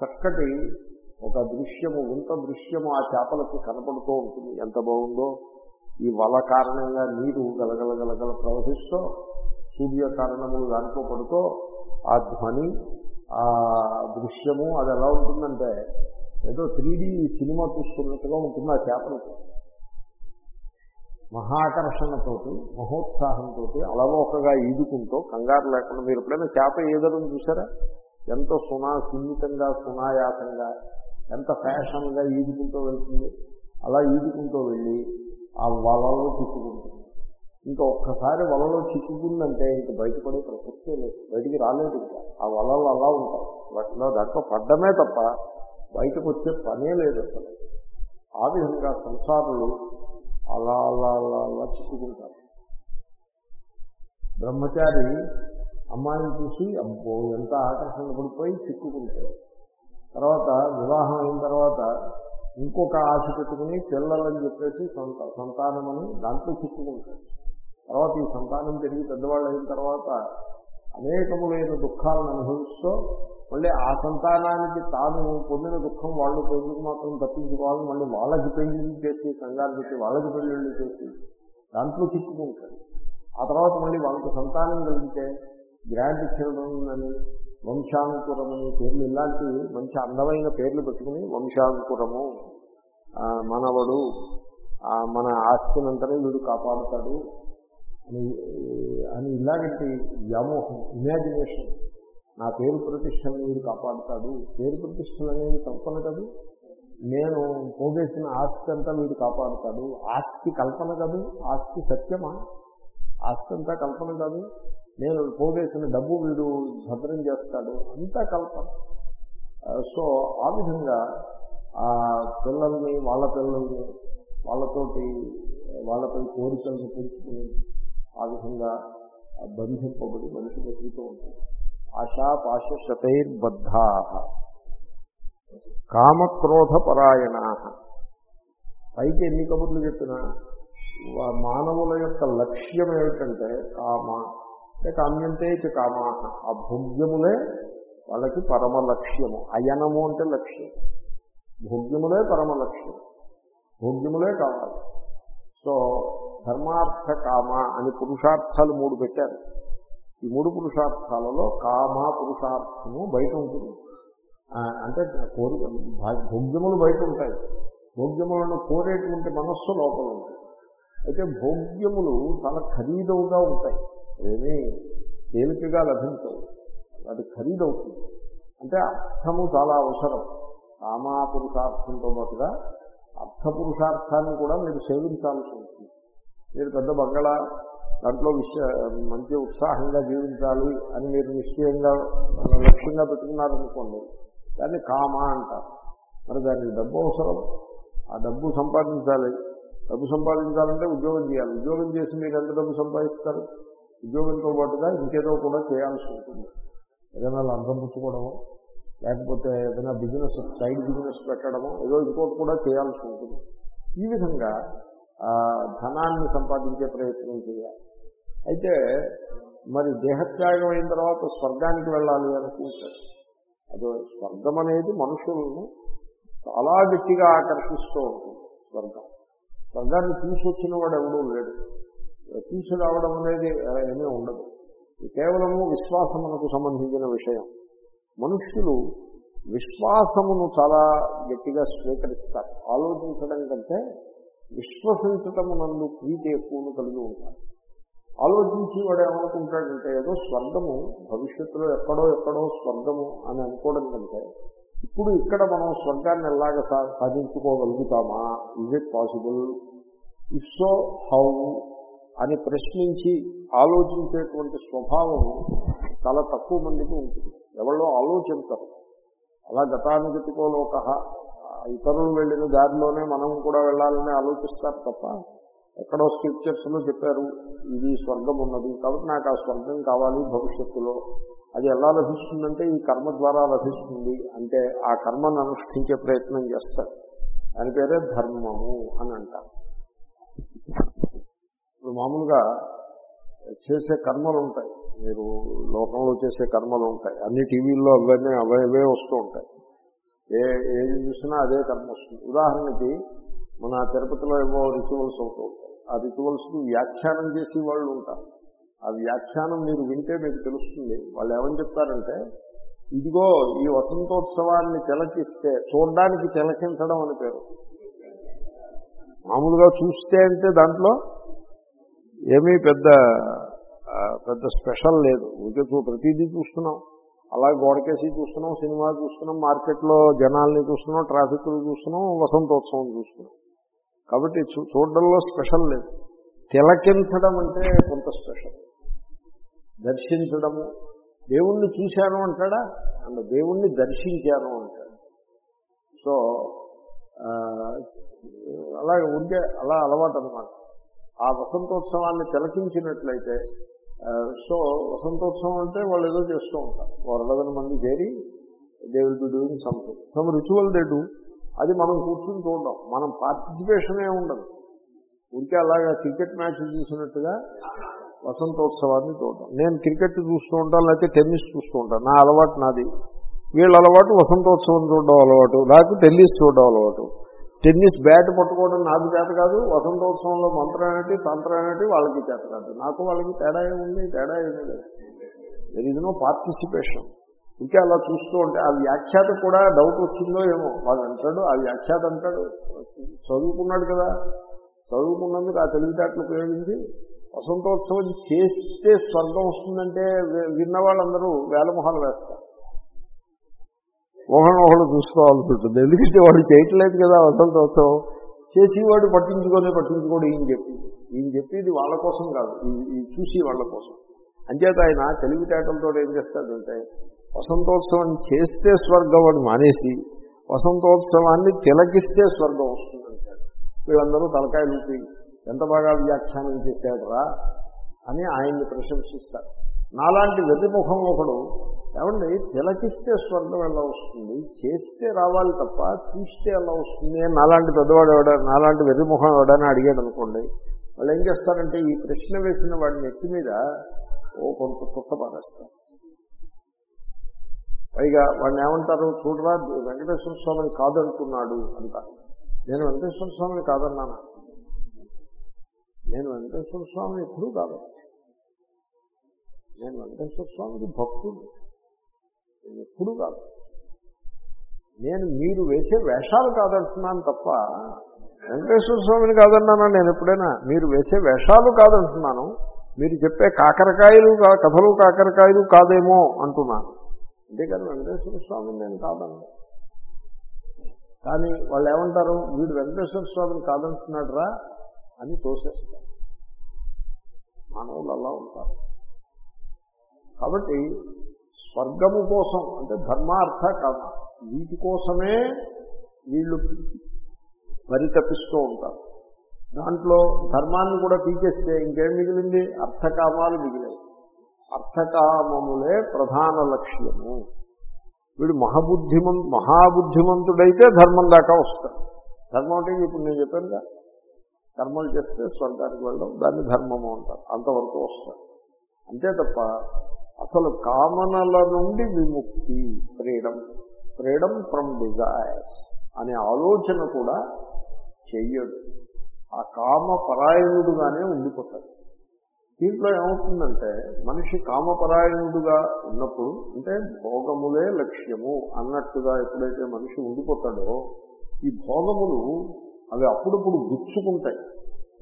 చక్కటి ఒక దృశ్యము వింత దృశ్యము ఆ చేపలకి కనపడుతూ ఉంటుంది. ఎంత బాగుందో. ఈ వల కారణంగా నీరు గలగల గలగల ప్రవహిస్తూ సూర్య కారణములు దాంట్లో పడుతూ ఆ ధ్వని ఆ దృశ్యము అది ఎలా ఉంటుందంటే ఏదో త్రీ సినిమా చూస్తున్నట్టుగా ఉంటుంది ఆ చేపలకి. మహాకర్షణతోటి మహోత్సాహంతో అలవోకగా ఈదుకుంటూ కంగారు లేకుండా మీరు ఎప్పుడైనా చేప ఏదో చూసారా? ఎంత సునా సున్నితంగా సునాయాసంగా ఎంత ఫ్యాషన్గా ఈదుకుంటూ వెళ్తుంది అలా ఈదుకుంటూ వెళ్ళి ఆ వలలో చిక్కుకుంటుంది. ఇంకా ఒక్కసారి వలలో చిక్కుకుందంటే ఇంక బయటపడే ప్రసక్తే లేదు. బయటికి రాలేదు ఇంకా. ఆ వలలు అలా ఉంటాయి వాటిలో దాంట్లో పడ్డమే తప్ప బయటకు వచ్చే పనే లేదు అసలు. ఆ విధంగా సంసారులు అలా అలా అలా అలా చిక్కుకుంటారు. బ్రహ్మచారి అమ్మాయిని చూసి అబ్బో ఎంత ఆకర్షణ పడిపోయి చిక్కుకుంటాడు. తర్వాత వివాహం అయిన తర్వాత ఇంకొక ఆశ పెట్టుకుని పిల్లలని చెప్పేసి సంత సంతానమని దాంట్లో చిక్కుకుంటాడు తర్వాత ఈ సంతానం పెరిగి పెద్దవాళ్ళు అయిన తర్వాత అనేకములైన దుఃఖాలను అనుభవిస్తూ మళ్ళీ ఆ సంతానానికి తాను పొందిన దుఃఖం వాళ్ళు పెళ్ళికి మాత్రం తప్పించుకోవాలని మళ్ళీ వాళ్ళకి పెళ్ళిళ్ళు చేసి కంగారు పెట్టి వాళ్ళకి పెళ్ళిళ్ళు చేసి దాంట్లో చిక్కుకుంటాడు ఆ తర్వాత మళ్ళీ వాళ్ళకి సంతానం కలిగితే గ్రాండ్ చిల్డ్రన్ అని వంశాంకురమని పేర్లు ఇలాంటి మంచి అందమైన పేర్లు పెట్టుకుని వంశాంకురము. మనవడు మన ఆస్తినంతనే వీడు కాపాడుతాడు అని అని ఇలాంటి వ్యామోహం ఇమాజినేషన్ నా పేరు ప్రతిష్టని వీడు కాపాడుతాడు. పేరు ప్రతిష్టలు అనేది కల్పన కాదు? నేను పోగేసిన ఆస్తి అంతా వీడు కాపాడుతాడు. ఆస్తి కల్పన కాదు? ఆస్తి సత్యమా? ఆస్తి అంతా కల్పన కాదు? నేను పోగేసిన డబ్బు వీడు భద్రం చేస్తాడు అంతా కల్పన సో ఆ విధంగా ఆ పిల్లల్ని వాళ్ళ పిల్లల్ని వాళ్ళతోటి వాళ్ళపై కోరికలను పెంచుకుని ఆ విధంగా బంధింపబడి మనిషి బతుకుతూ ఉంటుంది ఆశా పాశతైర్బద్ధా కామక్రోధ పరాయణ పైకి ఎన్ని కబుర్లు చెప్పినా మానవుల యొక్క లక్ష్యం ఏమిటంటే కామ కామ్యంతే చ కామా ఆ భోగ్యములే వాళ్ళకి పరమ లక్ష్యము అయనము అంటే లక్ష్యం. భోగ్యములే పరమ లక్ష్యం భోగ్యములే కావాలి. సో ధర్మార్థ కామ అని పురుషార్థాలు మూడు పెట్టారు. ఈ మూడు పురుషార్థాలలో కామ పురుషార్థము బయట ఉంటుంది. అంటే కోరిక భోగ్యములు బయట ఉంటాయి. భోగ్యములను కోరేటువంటి మనస్సు లోపల ఉంటుంది. అయితే భోగ్యములు చాలా ఖరీదవుగా ఉంటాయి. ఏమీ తేలికగా లభించవు. అది ఖరీదవుతుంది. అంటే అర్థము చాలా అవసరం. కామా పురుషార్థంతో పాటుగా అర్థ పురుషార్థాన్ని కూడా మీరు సేవించాల్సి ఉంటుంది. మీరు పెద్ద బంగళా దాంట్లో విష మంచి ఉత్సాహంగా జీవించాలి అని మీరు నిశ్చయంగా లక్ష్యంగా పెట్టుకున్నారనుకోండి దాన్ని కామా అంటారు. మరి దానికి డబ్బు అవసరం. ఆ డబ్బు సంపాదించాలి. డబ్బు సంపాదించాలంటే ఉద్యోగం చేయాలి. ఉద్యోగం చేసి మీరు ఎంత డబ్బు సంపాదిస్తారు? ఉద్యోగంతో పాటుగా ఇంకేదో కూడా చేయాల్సి ఉంటుంది. ఏదైనా లంచం పుచ్చుకోవడము లేకపోతే ఏదైనా బిజినెస్ సైడ్ బిజినెస్ పెట్టడము ఏదో ఇంకోటి కూడా చేయాల్సి ఉంటుంది. ఈ విధంగా ధనాన్ని సంపాదించే ప్రయత్నం చేయాలి. అయితే మరి దేహత్యాగం అయిన తర్వాత స్వర్గానికి వెళ్ళాలి అనుకుంటారు అదో స్వర్గం అనేది మనుషులను చాలా గట్టిగా ఆకర్షిస్తూ ఉంటుంది స్వర్గం. స్వర్గాన్ని తీసుకొచ్చిన వాడు ఎవడూ లేడు. తీసుకురావడం అనేది ఏమీ ఉండదు. కేవలము విశ్వాసమునకు సంబంధించిన విషయం. మనుష్యులు విశ్వాసమును చాలా గట్టిగా స్వీకరిస్తారు. ఆలోచించడం కంటే విశ్వసించటము నందు ప్రీతి ఎక్కువను కలిగి ఉంటారు. ఆలోచించి వాడు ఏమనుకుంటాడంటే ఏదో స్వర్గము భవిష్యత్తులో ఎక్కడో ఎక్కడో స్వర్గము అని అనుకోవడం కంటే ఇప్పుడు ఇక్కడ మనం స్వర్గాన్ని ఎలాగ సా- సాధించుకోగలుగుతామా? Is it possible if so how అని ప్రశ్నించి ఆలోచించేటువంటి స్వభావం చాలా తక్కువ మందికి ఉంటుంది. ఎవరో ఆలోచించరు. అలా గతానుగతికోలోక ఇతరులు వెళ్ళిన దారిలోనే మనం కూడా వెళ్ళాలని ఆలోచిస్తారు తప్ప ఎక్కడో స్క్రిప్చర్స్లో చెప్పారు ఇది స్వర్గం ఉన్నది కాబట్టి నాకు ఆ స్వర్గం కావాలి భవిష్యత్తులో. అది ఎలా లభిస్తుందంటే ఈ కర్మ ద్వారా లభిస్తుంది అంటే ఆ కర్మను అనుష్ఠించే ప్రయత్నం చేస్తారు. దాని పేరే ధర్మము అని అంటారు. ఇప్పుడు మామూలుగా చేసే కర్మలు ఉంటాయి. మీరు లోకంలో చేసే కర్మలు ఉంటాయి. అన్ని టీవీల్లో అవన్నీ అవే వస్తూ ఉంటాయి. ఏ ఏది చూసినా అదే కర్మ వస్తుంది. ఉదాహరణకి మన తిరుపతిలో ఏవో రిచువల్స్ అవుతూ ఉంటాయి. ఆ రిచువల్స్కి వ్యాఖ్యానం చేసి వాళ్ళు ఉంటారు. ఆ వ్యాఖ్యానం మీరు వింటే మీకు తెలుస్తుంది. వాళ్ళు ఏమని చెప్తారంటే ఇదిగో ఈ వసంతోత్సవాన్ని తిలకిస్తే చూడడానికి తిలకించడం అని పేరు. మామూలుగా చూస్తే అంటే దాంట్లో ఏమీ పెద్ద పెద్ద స్పెషల్ లేదు. ఊరికే ప్రతిదీ చూస్తున్నాం. అలా గోడకేసి చూస్తున్నాం సినిమా చూస్తున్నాం మార్కెట్లో జనాల్ని చూస్తున్నాం ట్రాఫిక్ చూస్తున్నాం వసంతోత్సవం చూస్తున్నాం. కాబట్టి చూ- చూడడంలో స్పెషల్ లేదు. తిలకించడం అంటే కొంత స్పెషల్. దర్శించడము. దేవుణ్ణి చూశాను అంటాడా? అండ్ దేవుణ్ణి దర్శించాను అంటాడు? సో అలాగే ఉంటే అలా అలవాటు అనమాట ఆ వసంతోత్సవాన్ని తిలకించినట్లయితే సో వసంతోత్సవం అంటే వాళ్ళు ఏదో చేస్తూ ఉంటారు. వరదన మంది చేరి they will be doing something some ritual they do అది మనం కూర్చుని చూడడం మనం పార్టిసిపేషనే ఉండదు. ఉంటే అలాగా క్రికెట్ మ్యాచ్ చూసినట్టుగా వసంతోత్సవాన్ని చూడడం నేను క్రికెట్ చూస్తూ ఉంటాను లేకపోతే టెన్నిస్ చూస్తూ ఉంటాను. నా అలవాటు నాది. వీళ్ళ అలవాటు వసంతోత్సవం చూడడం అలవాటు నాకు టెన్నిస్ చూడడం అలవాటు. టెన్నిస్ బ్యాట్ పట్టుకోవడం నాకు చేత కాదు వసంతోత్సవంలో మంత్రం ఏమిటి తంత్రం ఏమిటి వాళ్ళకి చేత కాదు. నాకు వాళ్ళకి తేడా ఏముంది తేడా ఏమీ లేదు. దెర్ ఇస్ నో పార్టిసిపేషన్ ఇంకా అలా చూస్తూ ఉంటే ఆ వ్యాఖ్యాత కూడా డౌట్ వచ్చిందో ఏమో. వాడు అంటాడు ఆ వ్యాఖ్యాత అంటాడు చదువుకున్నాడు కదా. చదువుకున్నందుకు ఆ తెలివితేటలు ఉపయోగించి వసంతోత్సవం చేస్తే స్వర్గం వస్తుందంటే విన్న వాళ్ళందరూ వేలమొహాలు వేస్తారు. ఒకరిని ఒకళ్ళు చూసుకోవాల్సి ఉంటుంది. ఎందుకంటే వాడు చేయట్లేదు కదా వసంతోత్సవం. చేసేవాడు పట్టించుకొని పట్టించుకోడు ఈయన చెప్పి ఈయన చెప్పేది వాళ్ళ కోసం కాదు ఈ- ఈ చూసి వాళ్ళ కోసం. అంచేత ఆయన తెలివితేటలతో ఏం చేస్తాడంటే వసంతోత్సవం చేస్తే స్వర్గం అని మానేసి వసంతోత్సవాన్ని తిలకిస్తే స్వర్గం వస్తుందంటాడు. వీళ్ళందరూ తలకాయలు ఊపి ఎంత బాగా వ్యాఖ్యానం చేశాడరా? అని ఆయన్ని ప్రశంసిస్తారు. నాలాంటి వెతిముఖం ఒకడు ఏమండి తిలకిస్తే స్వర్ణం ఎలా వస్తుంది? చేస్తే రావాలి తప్ప చూస్తే ఎలా వస్తుంది? అని నాలాంటి పెద్దవాడు ఎవడ నాలాంటి వెతిముఖం ఎవడని అడిగాడు అనుకోండి వాళ్ళు ఏం చేస్తారంటే ఈ ప్రశ్న వేసిన వాడి నెత్తి మీద ఓ కొంత కుక్క పారేస్తారు. పైగా వాడిని ఏమంటారు? చూడరా వెంకటేశ్వర స్వామిని కాదంటున్నాడు అంటారు. నేను వెంకటేశ్వర స్వామిని కాదన్నాను? నేను వెంకటేశ్వర స్వామిని ఎప్పుడూ కాదు. నేను వెంకటేశ్వర స్వామికి భక్తుడు ఎప్పుడు కాదు. నేను మీరు వేసే వేషాలు కాదంటున్నాను తప్ప వెంకటేశ్వర స్వామిని కాదన్నానా నేను ఎప్పుడైనా మీరు వేసే వేషాలు కాదంటున్నాను. మీరు చెప్పే కాకరకాయలు కా- కథలు కాకరకాయలు కాదేమో అంటున్నాను. అంతేకాదు వెంకటేశ్వర స్వామిని నేను కాదన్నా. కానీ వాళ్ళు ఏమంటారు వీడు వెంకటేశ్వర స్వామిని కాదంటున్నాడరా అని తోసేస్తారు. మానవులు అలా ఉంటారు. కాబట్టి స్వర్గము కోసం అంటే ధర్మార్థ కామ వీటి కోసమే వీళ్ళు పరితపిస్తూ ఉంటారు. దాంట్లో ధర్మాన్ని కూడా పీకేస్తే ఇంకేం మిగిలింది? అర్థకామాలు మిగిలాయి. అర్థకామములే ప్రధాన లక్ష్యము. వీడు మహాబుద్ధిమం మహాబుద్ధిమంతుడైతే ధర్మం దాకా వస్తాడు. ధర్మం అంటే ఇప్పుడు నేను చెప్పానుగా కర్మలు చేస్తే స్వర్గానికి వెళ్ళడం దాన్ని ధర్మము అంటారు. అంతవరకు వస్తాడు. అంతే తప్ప అసలు కామనల నుండి విముక్తి ఫ్రీడమ్ ఫ్రీడమ్ ఫ్రమ్ డిజైర్స్ అనే ఆలోచన కూడా చెయ్యొచ్చు ఆ కామ పరాయణుడుగానే ఉండిపోతాడు. దీంట్లో ఏమవుతుందంటే మనిషి కామపరాయణుడుగా ఉన్నప్పుడు అంటే భోగములే లక్ష్యము అన్నట్టుగా ఎప్పుడైతే మనిషి ఉండిపోతాడో ఈ భోగములు అవి అప్పుడప్పుడు గుచ్చుకుంటాయి.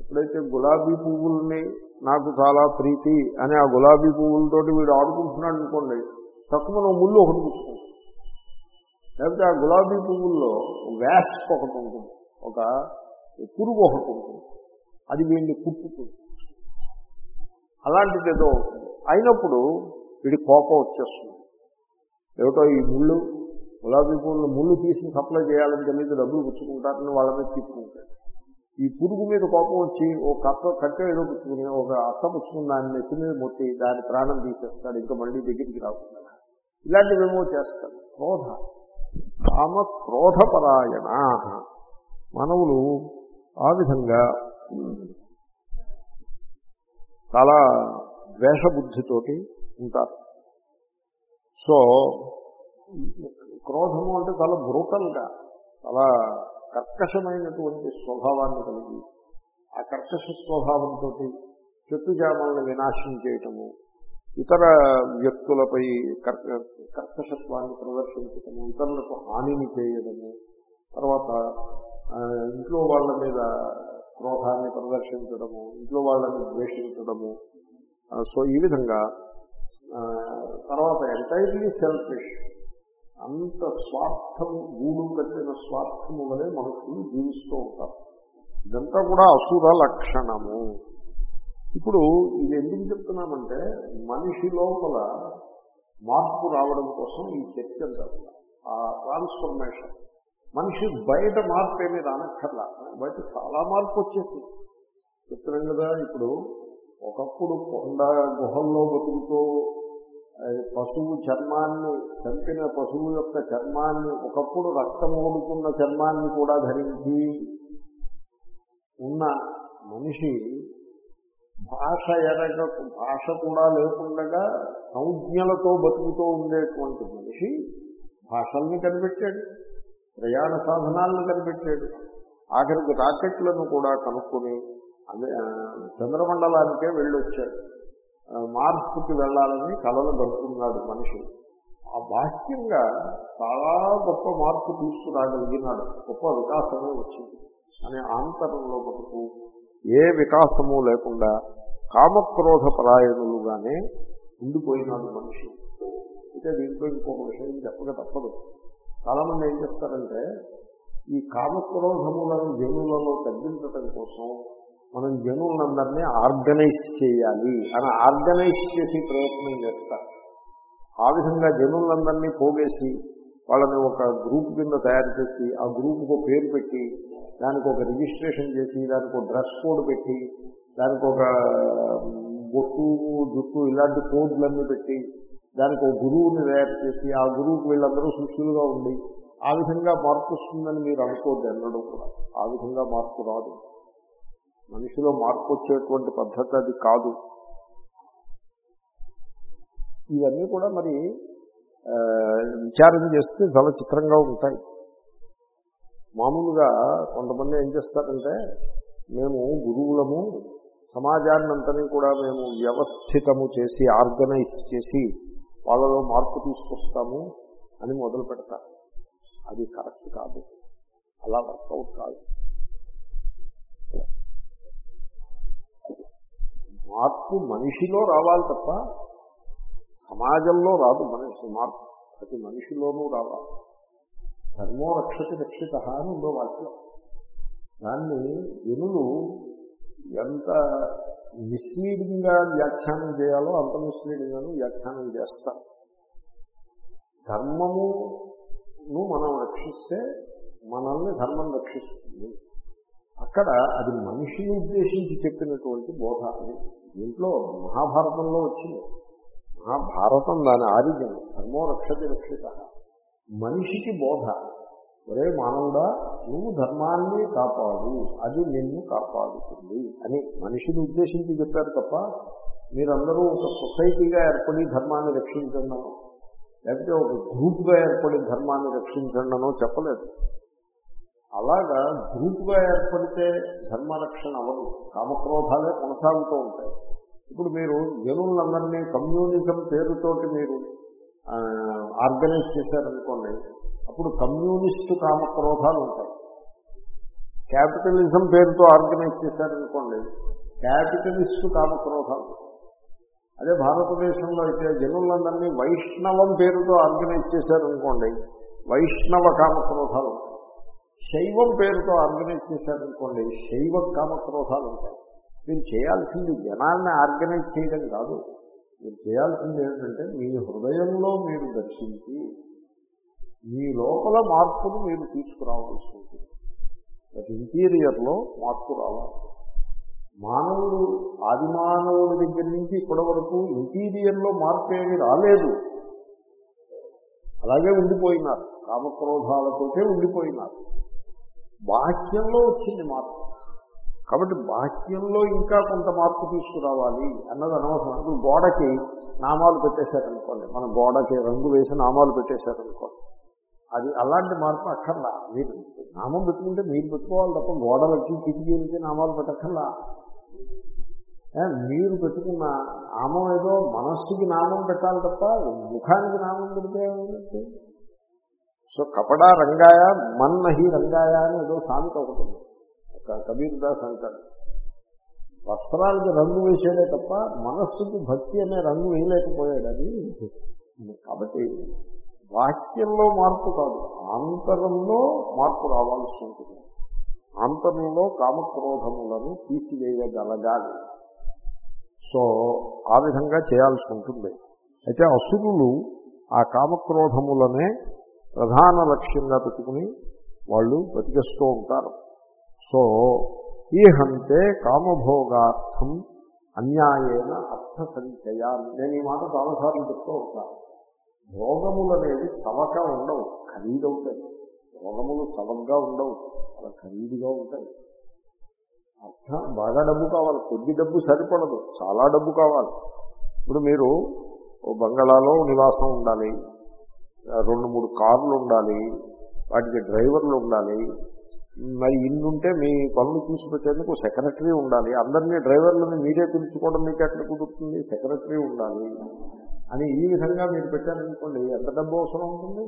ఎప్పుడైతే గులాబీ పువ్వుల్ని నాకు చాలా ప్రీతి అని ఆ గులాబీ పువ్వులతోటి వీడు ఆడుకుంటున్నాడు అనుకోండి తక్కువ ముళ్ళు ఒకటి గుచ్చుకుంటాడు లేకపోతే ఆ గులాబీ పువ్వుల్లో వ్యాస్ప్ ఒకటి ఉంటుంది ఒక పురుగు ఒకటి ఉంటుంది అది వీడిని కుట్టుతుంది. అలాంటిది ఏదో అవుతుంది అయినప్పుడు వీడి కోపం వచ్చేస్తుంది. ఏమిటో ఈ ముళ్ళు గులాబీ పువ్వులు ముళ్ళు తీసి సప్లై చేయాలని తెలియదు డబ్బులు పుచ్చుకుంటారని వాళ్ళ మీద తిప్పుకుంటాడు. ఈ పురుగు మీద కోపం వచ్చి ఓ కట్ట కట్ట ఏదో పుచ్చుకుని ఒక అత్త పుచ్చుకుని దాన్ని నెత్తి మీద మొత్తి దాని ప్రాణం తీసేస్తాడు. ఇంకా మళ్ళీ దగ్గరికి రాకుండా ఇలాంటివేమో చేస్తాడు. క్రోధ. కామ క్రోధపరాయణ మనవులు ఆ విధంగా చాలా ద్వేషబుద్ధితోటి ఉంటారు. సో క్రోధము అంటే చాలా బ్రూటల్గా చాలా కర్కశమైనటువంటి స్వభావాన్ని కలిగి ఆ కర్కశ స్వభావంతో చెట్టు జామలను చేయటము ఇతర వ్యక్తులపై కర్క కర్కశత్వాన్ని ప్రదర్శించటము ఇతరులకు హానిని చేయడము తర్వాత ఇంట్లో వాళ్ళ మీద క్రోధాన్ని ప్రదర్శించడము ఇంట్లో వాళ్ళని ద్వేషించడము సో ఈ విధంగా తర్వాత ఎంటైర్లీ సెల్ఫిష్ అంత స్వార్థము గూడు కట్టిన స్వార్థము వలె మనుషులు జీవిస్తూ ఉంటారు. ఇదంతా కూడా అసుర లక్షణము. ఇప్పుడు ఇది ఎందుకు చెప్తున్నామంటే మనిషి లోపల మార్పు రావడం కోసం ఈ చర్చ ఆ ట్రాన్స్ఫర్మేషన్. మనిషి బయట మార్పు ఏమీ రానక్కర్లా. బయట చాలా మార్పు వచ్చేసింది చెప్తున్నాం కదా ఇప్పుడు ఒకప్పుడు కొండ గుహల్లో బతుకుతూ పశువు చర్మాన్ని చంపిన పశువు యొక్క చర్మాన్ని ఒకప్పుడు రక్తం ఓడుకున్న చర్మాన్ని కూడా ధరించి ఉన్న మనిషి భాష ఎరగ భాష కూడా లేకుండా సంజ్ఞలతో బతుకుతూ ఉండేటువంటి మనిషి భాషల్ని కనిపెట్టాడు ప్రయాణ సాధనాలను కనిపెట్టాడు ఆఖరికి రాకెట్లను కూడా కనుక్కొని అదే చంద్రమండలానికే వెళ్ళొచ్చాడు. మార్స్కి వెళ్ళాలని కళలు గడుపుతున్నాడు మనిషి. ఆ బాహ్యంగా చాలా గొప్ప మార్పు తీసుకురాగలిగినాడు గొప్ప వికాసమే వచ్చింది. అనే ఆంతరంలో మనకు ఏ వికాసము లేకుండా కామక్రోధ పరాయణులుగానే ఉండిపోయినాడు మనిషి. అయితే దీంట్లో ఇంకొక విషయం చెప్పక తప్పదు. చాలామంది ఏం చేస్తారంటే ఈ కామక్రోధములను జనులలో తగ్గించటం కోసం మనం జనులందరినీ ఆర్గనైజ్ చేయాలి అని ఆర్గనైజ్ చేసి ప్రయత్నం చేస్తారు ఆ విధంగా జనులందరినీ పోగేసి వాళ్ళని ఒక గ్రూప్ కింద తయారు చేసి ఆ గ్రూప్కి ఒక పేరు పెట్టి దానికి ఒక రిజిస్ట్రేషన్ చేసి దానికి ఒక డ్రెస్ కోడ్ పెట్టి దానికి ఒక బొట్టు జుట్టు ఇలాంటి కోడ్లన్నీ పెట్టి దానికి ఒక గురువుని తయారు చేసి ఆ గురువుకి వీళ్ళందరూ శిష్యులుగా ఉండి ఆ విధంగా మార్పు వస్తుందని మీరు అనుకోద్దు ఎన్నడూ కూడా. ఆ విధంగా మార్పు రాదు. మనిషిలో మార్పు వచ్చేటువంటి పద్ధతి అది కాదు. ఇవన్నీ కూడా మరి విచారం చేస్తే చాలా చిత్రంగా ఉంటాయి. మామూలుగా కొంతమంది ఏం చేస్తారంటే మేము గురువులము సమాజాన్నంతని కూడా మేము వ్యవస్థితము చేసి ఆర్గనైజ్ చేసి వాళ్ళలో మార్పు తీసుకొస్తాము అని మొదలు పెడతారు. అది కరెక్ట్ కాదు. అలా వర్కౌట్ కాదు. మార్పు మనిషిలో రావాలి తప్ప సమాజంలో రాదు మనిషి మార్పు. ప్రతి మనిషిలోనూ రావాలి. ధర్మో రక్షతి రక్షిత అని ఉందో వాక్యం. దాన్ని ఎనులు ఎంత మిస్లీడింగ్గా వ్యాఖ్యానం చేయాలో అంత మిస్లీడింగ్గాను వ్యాఖ్యానం చేస్తారు ధర్మమును మనం రక్షిస్తే మనల్ని ధర్మం రక్షిస్తుంది. అక్కడ అది మనిషిని ఉద్దేశించి చెప్పినటువంటి బోధ అది. దీంట్లో మహాభారతంలో వచ్చింది. మహాభారతం దాని ఆరిజన్ ధర్మో రక్షతి రక్షిత. మనిషికి బోధ. ఒరే మానవుడా నువ్వు ధర్మాన్ని కాపాడు అది నిన్ను కాపాడుతుంది అని మనిషిని ఉద్దేశించి చెప్పారు తప్ప మీరందరూ ఒక సొసైటీగా ఏర్పడి ధర్మాన్ని రక్షించండనో లేకపోతే ఒక గ్రూప్గా ఏర్పడి ధర్మాన్ని రక్షించండనో చెప్పలేదు. అలాగా గ్రూప్గా ఏర్పడితే ధర్మరక్షణ అవ్వదు. కామక్రోధాలే కొనసాగుతూ ఉంటాయి. ఇప్పుడు మీరు జనులందరినీ కమ్యూనిజం పేరుతోటి మీరు ఆర్గనైజ్ చేశారనుకోండి అప్పుడు కమ్యూనిస్టు కామక్రోధాలు ఉంటాయి. క్యాపిటలిజం పేరుతో ఆర్గనైజ్ చేశారనుకోండి క్యాపిటలిస్టు కామక్రోధాలు అదే భారతదేశంలో అయితే జనులందరినీ వైష్ణవం పేరుతో ఆర్గనైజ్ చేశారనుకోండి వైష్ణవ కామక్రోధాలు ఉంటాయి. శైవం పేరుతో ఆర్గనైజ్ చేశారనుకోండి శైవ కామక్రోధాలు ఉంటాయి. మీరు చేయాల్సింది జనాన్ని ఆర్గనైజ్ చేయడం కాదు. మీరు చేయాల్సింది ఏంటంటే మీ హృదయంలో మీరు దర్శించి మీ లోపల మార్పును మీరు తీసుకురావాల్సి ఉంటుంది. ఇంటీరియర్లో మార్పు రావాలి. మానవుడు ఆది మానవుడి దగ్గర నుంచి ఇప్పటి వరకు ఇంటీరియర్లో మార్పు ఏమీ రాలేదు. అలాగే ఉండిపోయినారు. కామక్రోధాలతోటే ఉండిపోయినారు. బాహ్యంలో వచ్చింది మార్పు. కాబట్టి బాహ్యంలో ఇంకా కొంత మార్పు తీసుకురావాలి అన్నది అనవసరం. ఇప్పుడు గోడకి నామాలు పెట్టేశారనుకోండి. మన గోడకి రంగు వేసి నామాలు పెట్టేశారనుకోండి. అది అలాంటి మార్పు అక్కర్లా. మీరు నామం పెట్టుకుంటే మీరు పెట్టుకోవాలి తప్ప గోడలకి కిటికీలకి నామాలు పెట్టక్కర్లా. మీరు పెట్టుకున్న నామం ఏదో మనస్సుకి నామం పెట్టాలి తప్ప ముఖానికి నామం పెడితే ఏమైనట్టు సో కపడా రంగాయ మన్నహి రంగాయ అని ఏదో సామెత ఒకటి ఉంది. ఒక కబీర్ దాస్ అంటాడు. వస్త్రాలకి రంగు వేసేదే తప్ప మనస్సుకి భక్తి అనే రంగు వేయలేకపోయాడు అది. కాబట్టి వాక్యంలో మార్పు కాదు ఆంతరంలో మార్పు రావాల్సి ఉంటుంది. ఆంతరంలో కామక్రోధములను తీసివేయగలగాలి. సో ఆ విధంగా చేయాల్సి ఉంటుంది. అయితే అసురులు ఆ కామక్రోధములనే ప్రధాన లక్ష్యంగా పెట్టుకుని వాళ్ళు బతికేస్తూ ఉంటారు. సో ఈహంతే కామభోగార్థం అన్యాయేన అర్థ సంచయ నేను ఈ మాట చాలాసార్లు చెప్తూ ఉంటాను. భోగములు అనేది చవక ఉండవు ఖరీదవుతాయి భోగములు చవకగా ఉండవు చాలా ఖరీదుగా ఉంటాయి. అర్థం బాగా డబ్బు కావాలి కొద్ది డబ్బు సరిపడదు చాలా డబ్బు కావాలి. ఇప్పుడు మీరు ఓ బంగళాలో నివాసం ఉండాలి రెండు మూడు కార్లు ఉండాలి వాటికి డ్రైవర్లు ఉండాలి. మరి ఇన్నుంటే మీ పనులు చూసి పెట్టేందుకు సెక్రటరీ ఉండాలి. అందరినీ డ్రైవర్లను మీరే పిలుచుకోవడం మీకు ఎక్కడ కుదురుతుంది? సెక్రటరీ ఉండాలి అని ఈ విధంగా మీరు పెట్టారనుకోండి ఎంత డబ్బు అవసరం ఉంటుంది?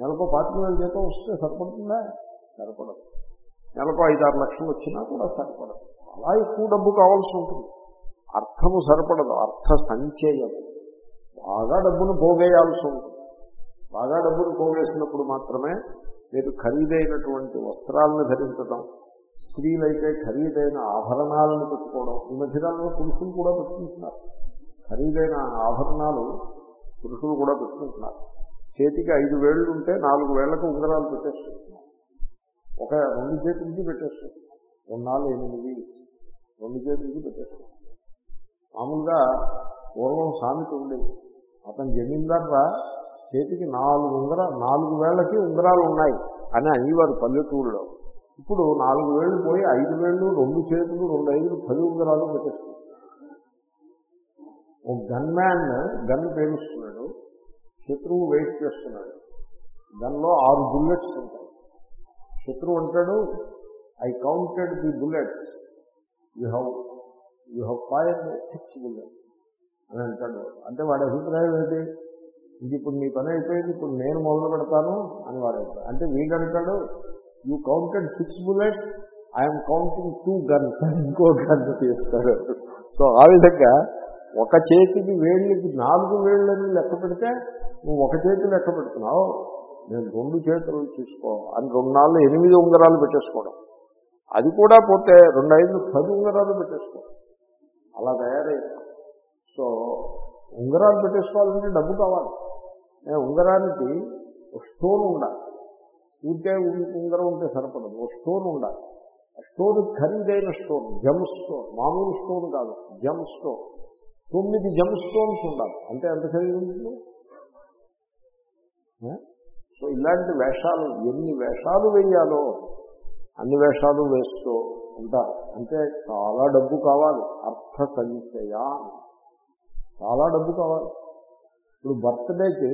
నెలకో పాతిక వేల జీతం వస్తే సరిపడుతుందా? సరిపడదు. నెలకు ఐదారు లక్షలు వచ్చినా కూడా సరిపడదు. అలా ఎక్కువ డబ్బు కావాల్సి ఉంటుంది. అర్థము సరిపడదు అర్థ సంచయం బాగా డబ్బును పోగేయాల్సి ఉంటుంది. బాగా డబ్బులు పోగేసినప్పుడు మాత్రమే మీరు ఖరీదైనటువంటి వస్త్రాలను ధరించడం స్త్రీలైతే ఖరీదైన ఆభరణాలను పెట్టుకోవడం ఈ మధ్యకాలంలో పురుషులు కూడా పెట్టుకుంటున్నారు. ఖరీదైన ఆభరణాలు పురుషులు కూడా పెట్టుకుంటున్నారు. చేతికి ఐదు వేళ్ళు ఉంటే నాలుగు వేళ్ళకు ఉంగరాలు పెట్టేసుకుంటున్నారు. ఒక రెండు చేతులకి పెట్టేసుకుంటున్నారు. నాలుగు ఎనిమిది రెండు చేతులకి పెట్టేసుకుంటున్నారు. మామూలుగా పూర్వం సామెత ఉండేది అతను జమీందార్ రా చేతికి నాలుగు ఉంగర నాలుగు వేళ్ళకి ఉంగరాలు ఉన్నాయి అని అనేవారు పల్లెటూరులో. ఇప్పుడు నాలుగు వేళ్ళు పోయి ఐదు వేళ్ళు రెండు చేతులు రెండు ఐదులు పది ఉంగరాలు పెట్టేస్తున్నారు ఒక గన్ మ్యాన్ గన్ పేరుస్తున్నాడు శత్రువు వెయిట్ చేస్తున్నాడు. గన్లో ఆరు బుల్లెట్స్ ఉంటాయి. శత్రువు అంటాడు I counted the bullets. You have you have fire six bullets. అని అంటాడు. అంటే వాడి అభిప్రాయం ఏంటి? ఇది ఇప్పుడు నీ పని అయిపోయింది ఇప్పుడు నేను మొదలు పెడతాను అని వాడు అంటే వీడంటాడు you counted six bullets I'm counting two guns ఇంకో గన్ చేస్తాడు. సో ఆ విధంగా ఒక చేతికి వేళ్ళకి నాలుగు వేళ్ళని లెక్క పెడితే నువ్వు ఒక చేతి లెక్క పెడుతున్నావు నేను రెండు చేతులు చూసుకో అని రెండు నాలుగు ఎనిమిది ఉంగరాలు పెట్టేసుకోవడం. అది కూడా పోతే రెండు ఐదు పది ఉంగరాలు పెట్టేసుకోవడం అలా తయారైంది సో ఉంగరాలు పెట్టేసుకోవాలంటే డబ్బు కావాలి. ఉంగరానికి స్టోన్ ఉండాలి. ఊరికే ఉంగరం ఉంటే సరిపడదు. ఓ స్టోన్ ఉండాలి. స్టోన్ ఖరీదైన స్టోన్ జమ్ స్టోన్ మామూలు స్టోన్ కాదు జమ్ స్టోన్. తొమ్మిది జమ్ స్టోన్స్ ఉండాలి. అంటే ఎంత ఖరీదు ఉంటుంది? సో ఇలాంటి వేషాలు ఎన్ని వేషాలు వేయాలో అన్ని వేషాలు వేస్తూ ఉంటారు. అంటే చాలా డబ్బు కావాలి. అర్థ సంచయ. చాలా డబ్బు కావాలి. ఇప్పుడు బర్త్డేకి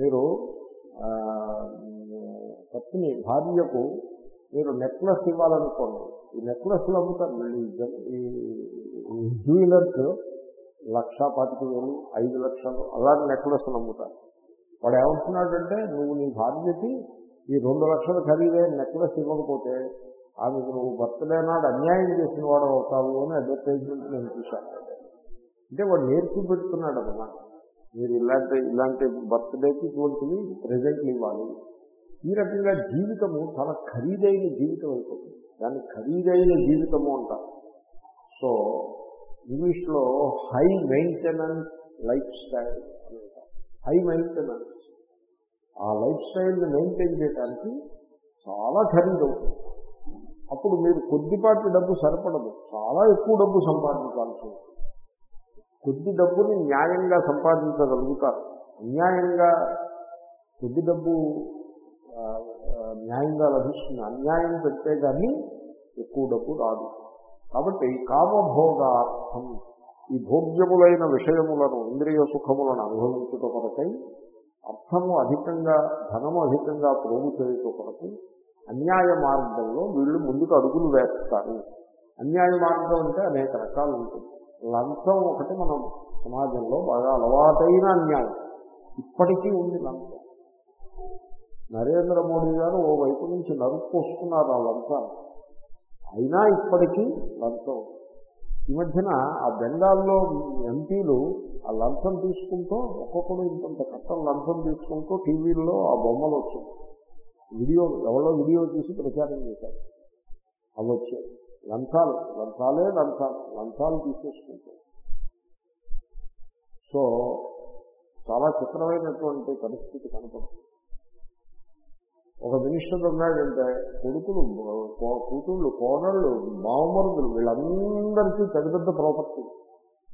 మీరు పత్ని భార్యకు మీరు నెక్లెస్ ఇవ్వాలనుకోండి. ఈ నెక్లెస్లు అమ్ముతారు. ఈ జ్యువెలర్స్ లక్ష పాతిక వేలు ఐదు లక్షలు అలాంటి నెక్లెస్లు అమ్ముతారు. వాడు ఏమంటున్నాడంటే నువ్వు నీ భార్యకి ఈ రెండు లక్షలు ఖరీదైన నెక్లెస్ ఇవ్వకపోతే ఆమెకు నువ్వు బర్త్డే నాడు అన్యాయం చేసిన వాడు అవుతావు అని అడ్వర్టైజ్మెంట్ నేను చూశాను. అంటే వాడు నేర్పి పెడుతున్నాడు అన్నమాట. మీరు ఇలాంటి ఇలాంటి బర్త్డేకి ఇటువంటివి ప్రజెంట్లు ఇవ్వాలి. ఈ రకంగా జీవితము చాలా ఖరీదైన జీవితం అయిపోతుంది. దాన్ని ఖరీదైన జీవితము అంటారు. సో ఇంగ్లీష్లో high maintenance life style high maintenance ఆ లైఫ్ స్టైల్ని మెయింటైన్ చేయడానికి చాలా ఖరీదు అప్పుడు మీరు కొద్దిపాటి డబ్బు సరిపడదు. చాలా ఎక్కువ డబ్బు సంపాదించాల్సి ఉంటుంది. కొద్ది డబ్బుని న్యాయంగా సంపాదించగలుగుతారు. అన్యాయంగా కొద్ది డబ్బు న్యాయంగా లభిస్తుంది. అన్యాయం పెడితే కానీ ఎక్కువ డబ్బు రాదు. కాబట్టి కామభోగార్థం ఈ భోగ్యములైన విషయములను ఇంద్రియ సుఖములను అనుభవించుట కొరకై అర్థము అధికంగా ధనము అధికంగా ప్రోగు చేయుట కొరకు అన్యాయ మార్గంలో వీళ్ళు ముందుకు అడుగులు వేస్తారు. అన్యాయ మార్గం అంటే అనేక రకాలు ఉంటుంది లంచం ఒకటి మనం సమాజంలో బాగా అలవాటైన అన్యాయం. ఇప్పటికీ ఉంది లంచం. నరేంద్ర మోడీ గారు ఓ వైపు నుంచి నరుక్కొస్తున్నారు ఆ లంచాన్ని. అయినా ఇప్పటికీ లంచం. ఈ మధ్యన ఆ బెంగాల్లో ఎంపీలు ఆ లంచం తీసుకుంటూ ఒక్కొక్కడు ఇంత కట్టం లంచం తీసుకుంటూ టీవీల్లో ఆ బొమ్మలు వచ్చాయి. వీడియో ఎవరో వీడియో తీసి ప్రచారం చేశారు. అవి వచ్చాయి. లంచాలు లంచాలే లంచాలు లంచాలు తీసేసుకుంటాం. సో చాలా చిత్రమైనటువంటి పరిస్థితి కనపడుతుంది. ఒక మినిస్టర్ ఉన్నాడంటే కొడుకులు కూతుళ్ళు కోడళ్ళు బావమరుదులు వీళ్ళందరికీ పెద్ద పెద్ద ప్రాపర్టీ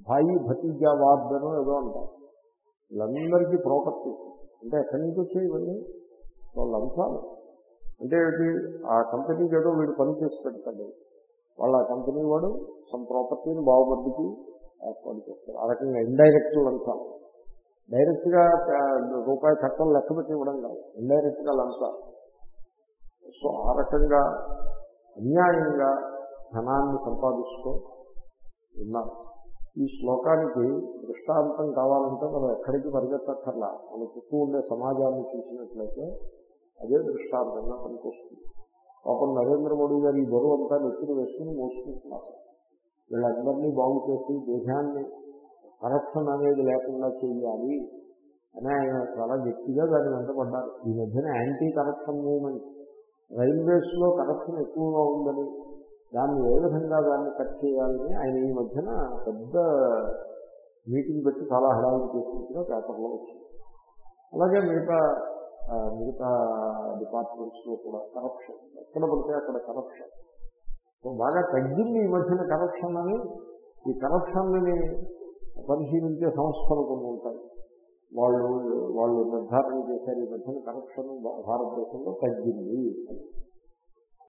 భాయి భతీజా వార్దనో ఏదో అంటారు. వీళ్ళందరికీ ప్రాపర్టీ అంటే ఎక్కడి నుంచి వచ్చాయి ఇవన్నీ? సో అంశాలు అంటే ఆ కంపెనీకి ఏదో వీడు పని చేసి పెడతాడు వాళ్ళ కంపెనీ వాడు సమ్ ప్రాపర్టీని బాగుపడికి ఏర్పాటు చేస్తారు. ఆ రకంగా ఇండైరెక్ట్ లంచాలు డైరెక్ట్గా రూపాయి చట్టం లెక్క పెట్టి ఇవ్వడం కాదు. ఇండైరెక్ట్గా లంచాలు సో ఆ రకంగా అన్యాయంగా ధనాన్ని సంపాదిస్తూ ఉన్నారు. ఈ శ్లోకానికి దృష్టాంతం కావాలంటే మనం ఎక్కడికి పరిగెత్తక్కర్లా. మన చుట్టూ ఉండే సమాజాన్ని చూసినట్లయితే అదే దృష్టాంతంగా పనికొస్తుంది. పాపం నరేంద్ర మోడీ గారు ఈ బరువు అంతా నెత్తిని వేసుకుని మోసుకుంటున్నారు. వీళ్ళందరినీ బాగు చేసి దేశాన్ని కరప్షన్ అనేది లేకుండా చేయాలి అని ఆయన చాలా గట్టిగా దాన్ని వెంటబడ్డారు ఈ మధ్యన యాంటీ కరప్షన్ మూవ్మెంట్ రైల్వేస్లో కరప్షన్ ఎక్కువగా ఉందని దాన్ని ఏ విధంగా దాన్ని కట్ చేయాలని ఆయన ఈ మధ్యన పెద్ద మీటింగ్ పెట్టి చాలా హడావిడి చేసుకుంటున్న పేపర్లో వచ్చింది. అలాగే మిగతా మిగతా డిపార్ట్మెంట్స్లో కూడా కరప్షన్ ఎక్కడ పడితే అక్కడ కరప్షన్ సో బాగా తగ్గింది ఈ మధ్యన కరప్షన్ అని. ఈ కరప్షన్ని పరిశీలించే సంస్థలు కొన్ని ఉంటాయి. వాళ్ళు వాళ్ళు నిర్ధారణ చేశారు ఈ మధ్యన కరప్షన్ భారతదేశంలో తగ్గింది.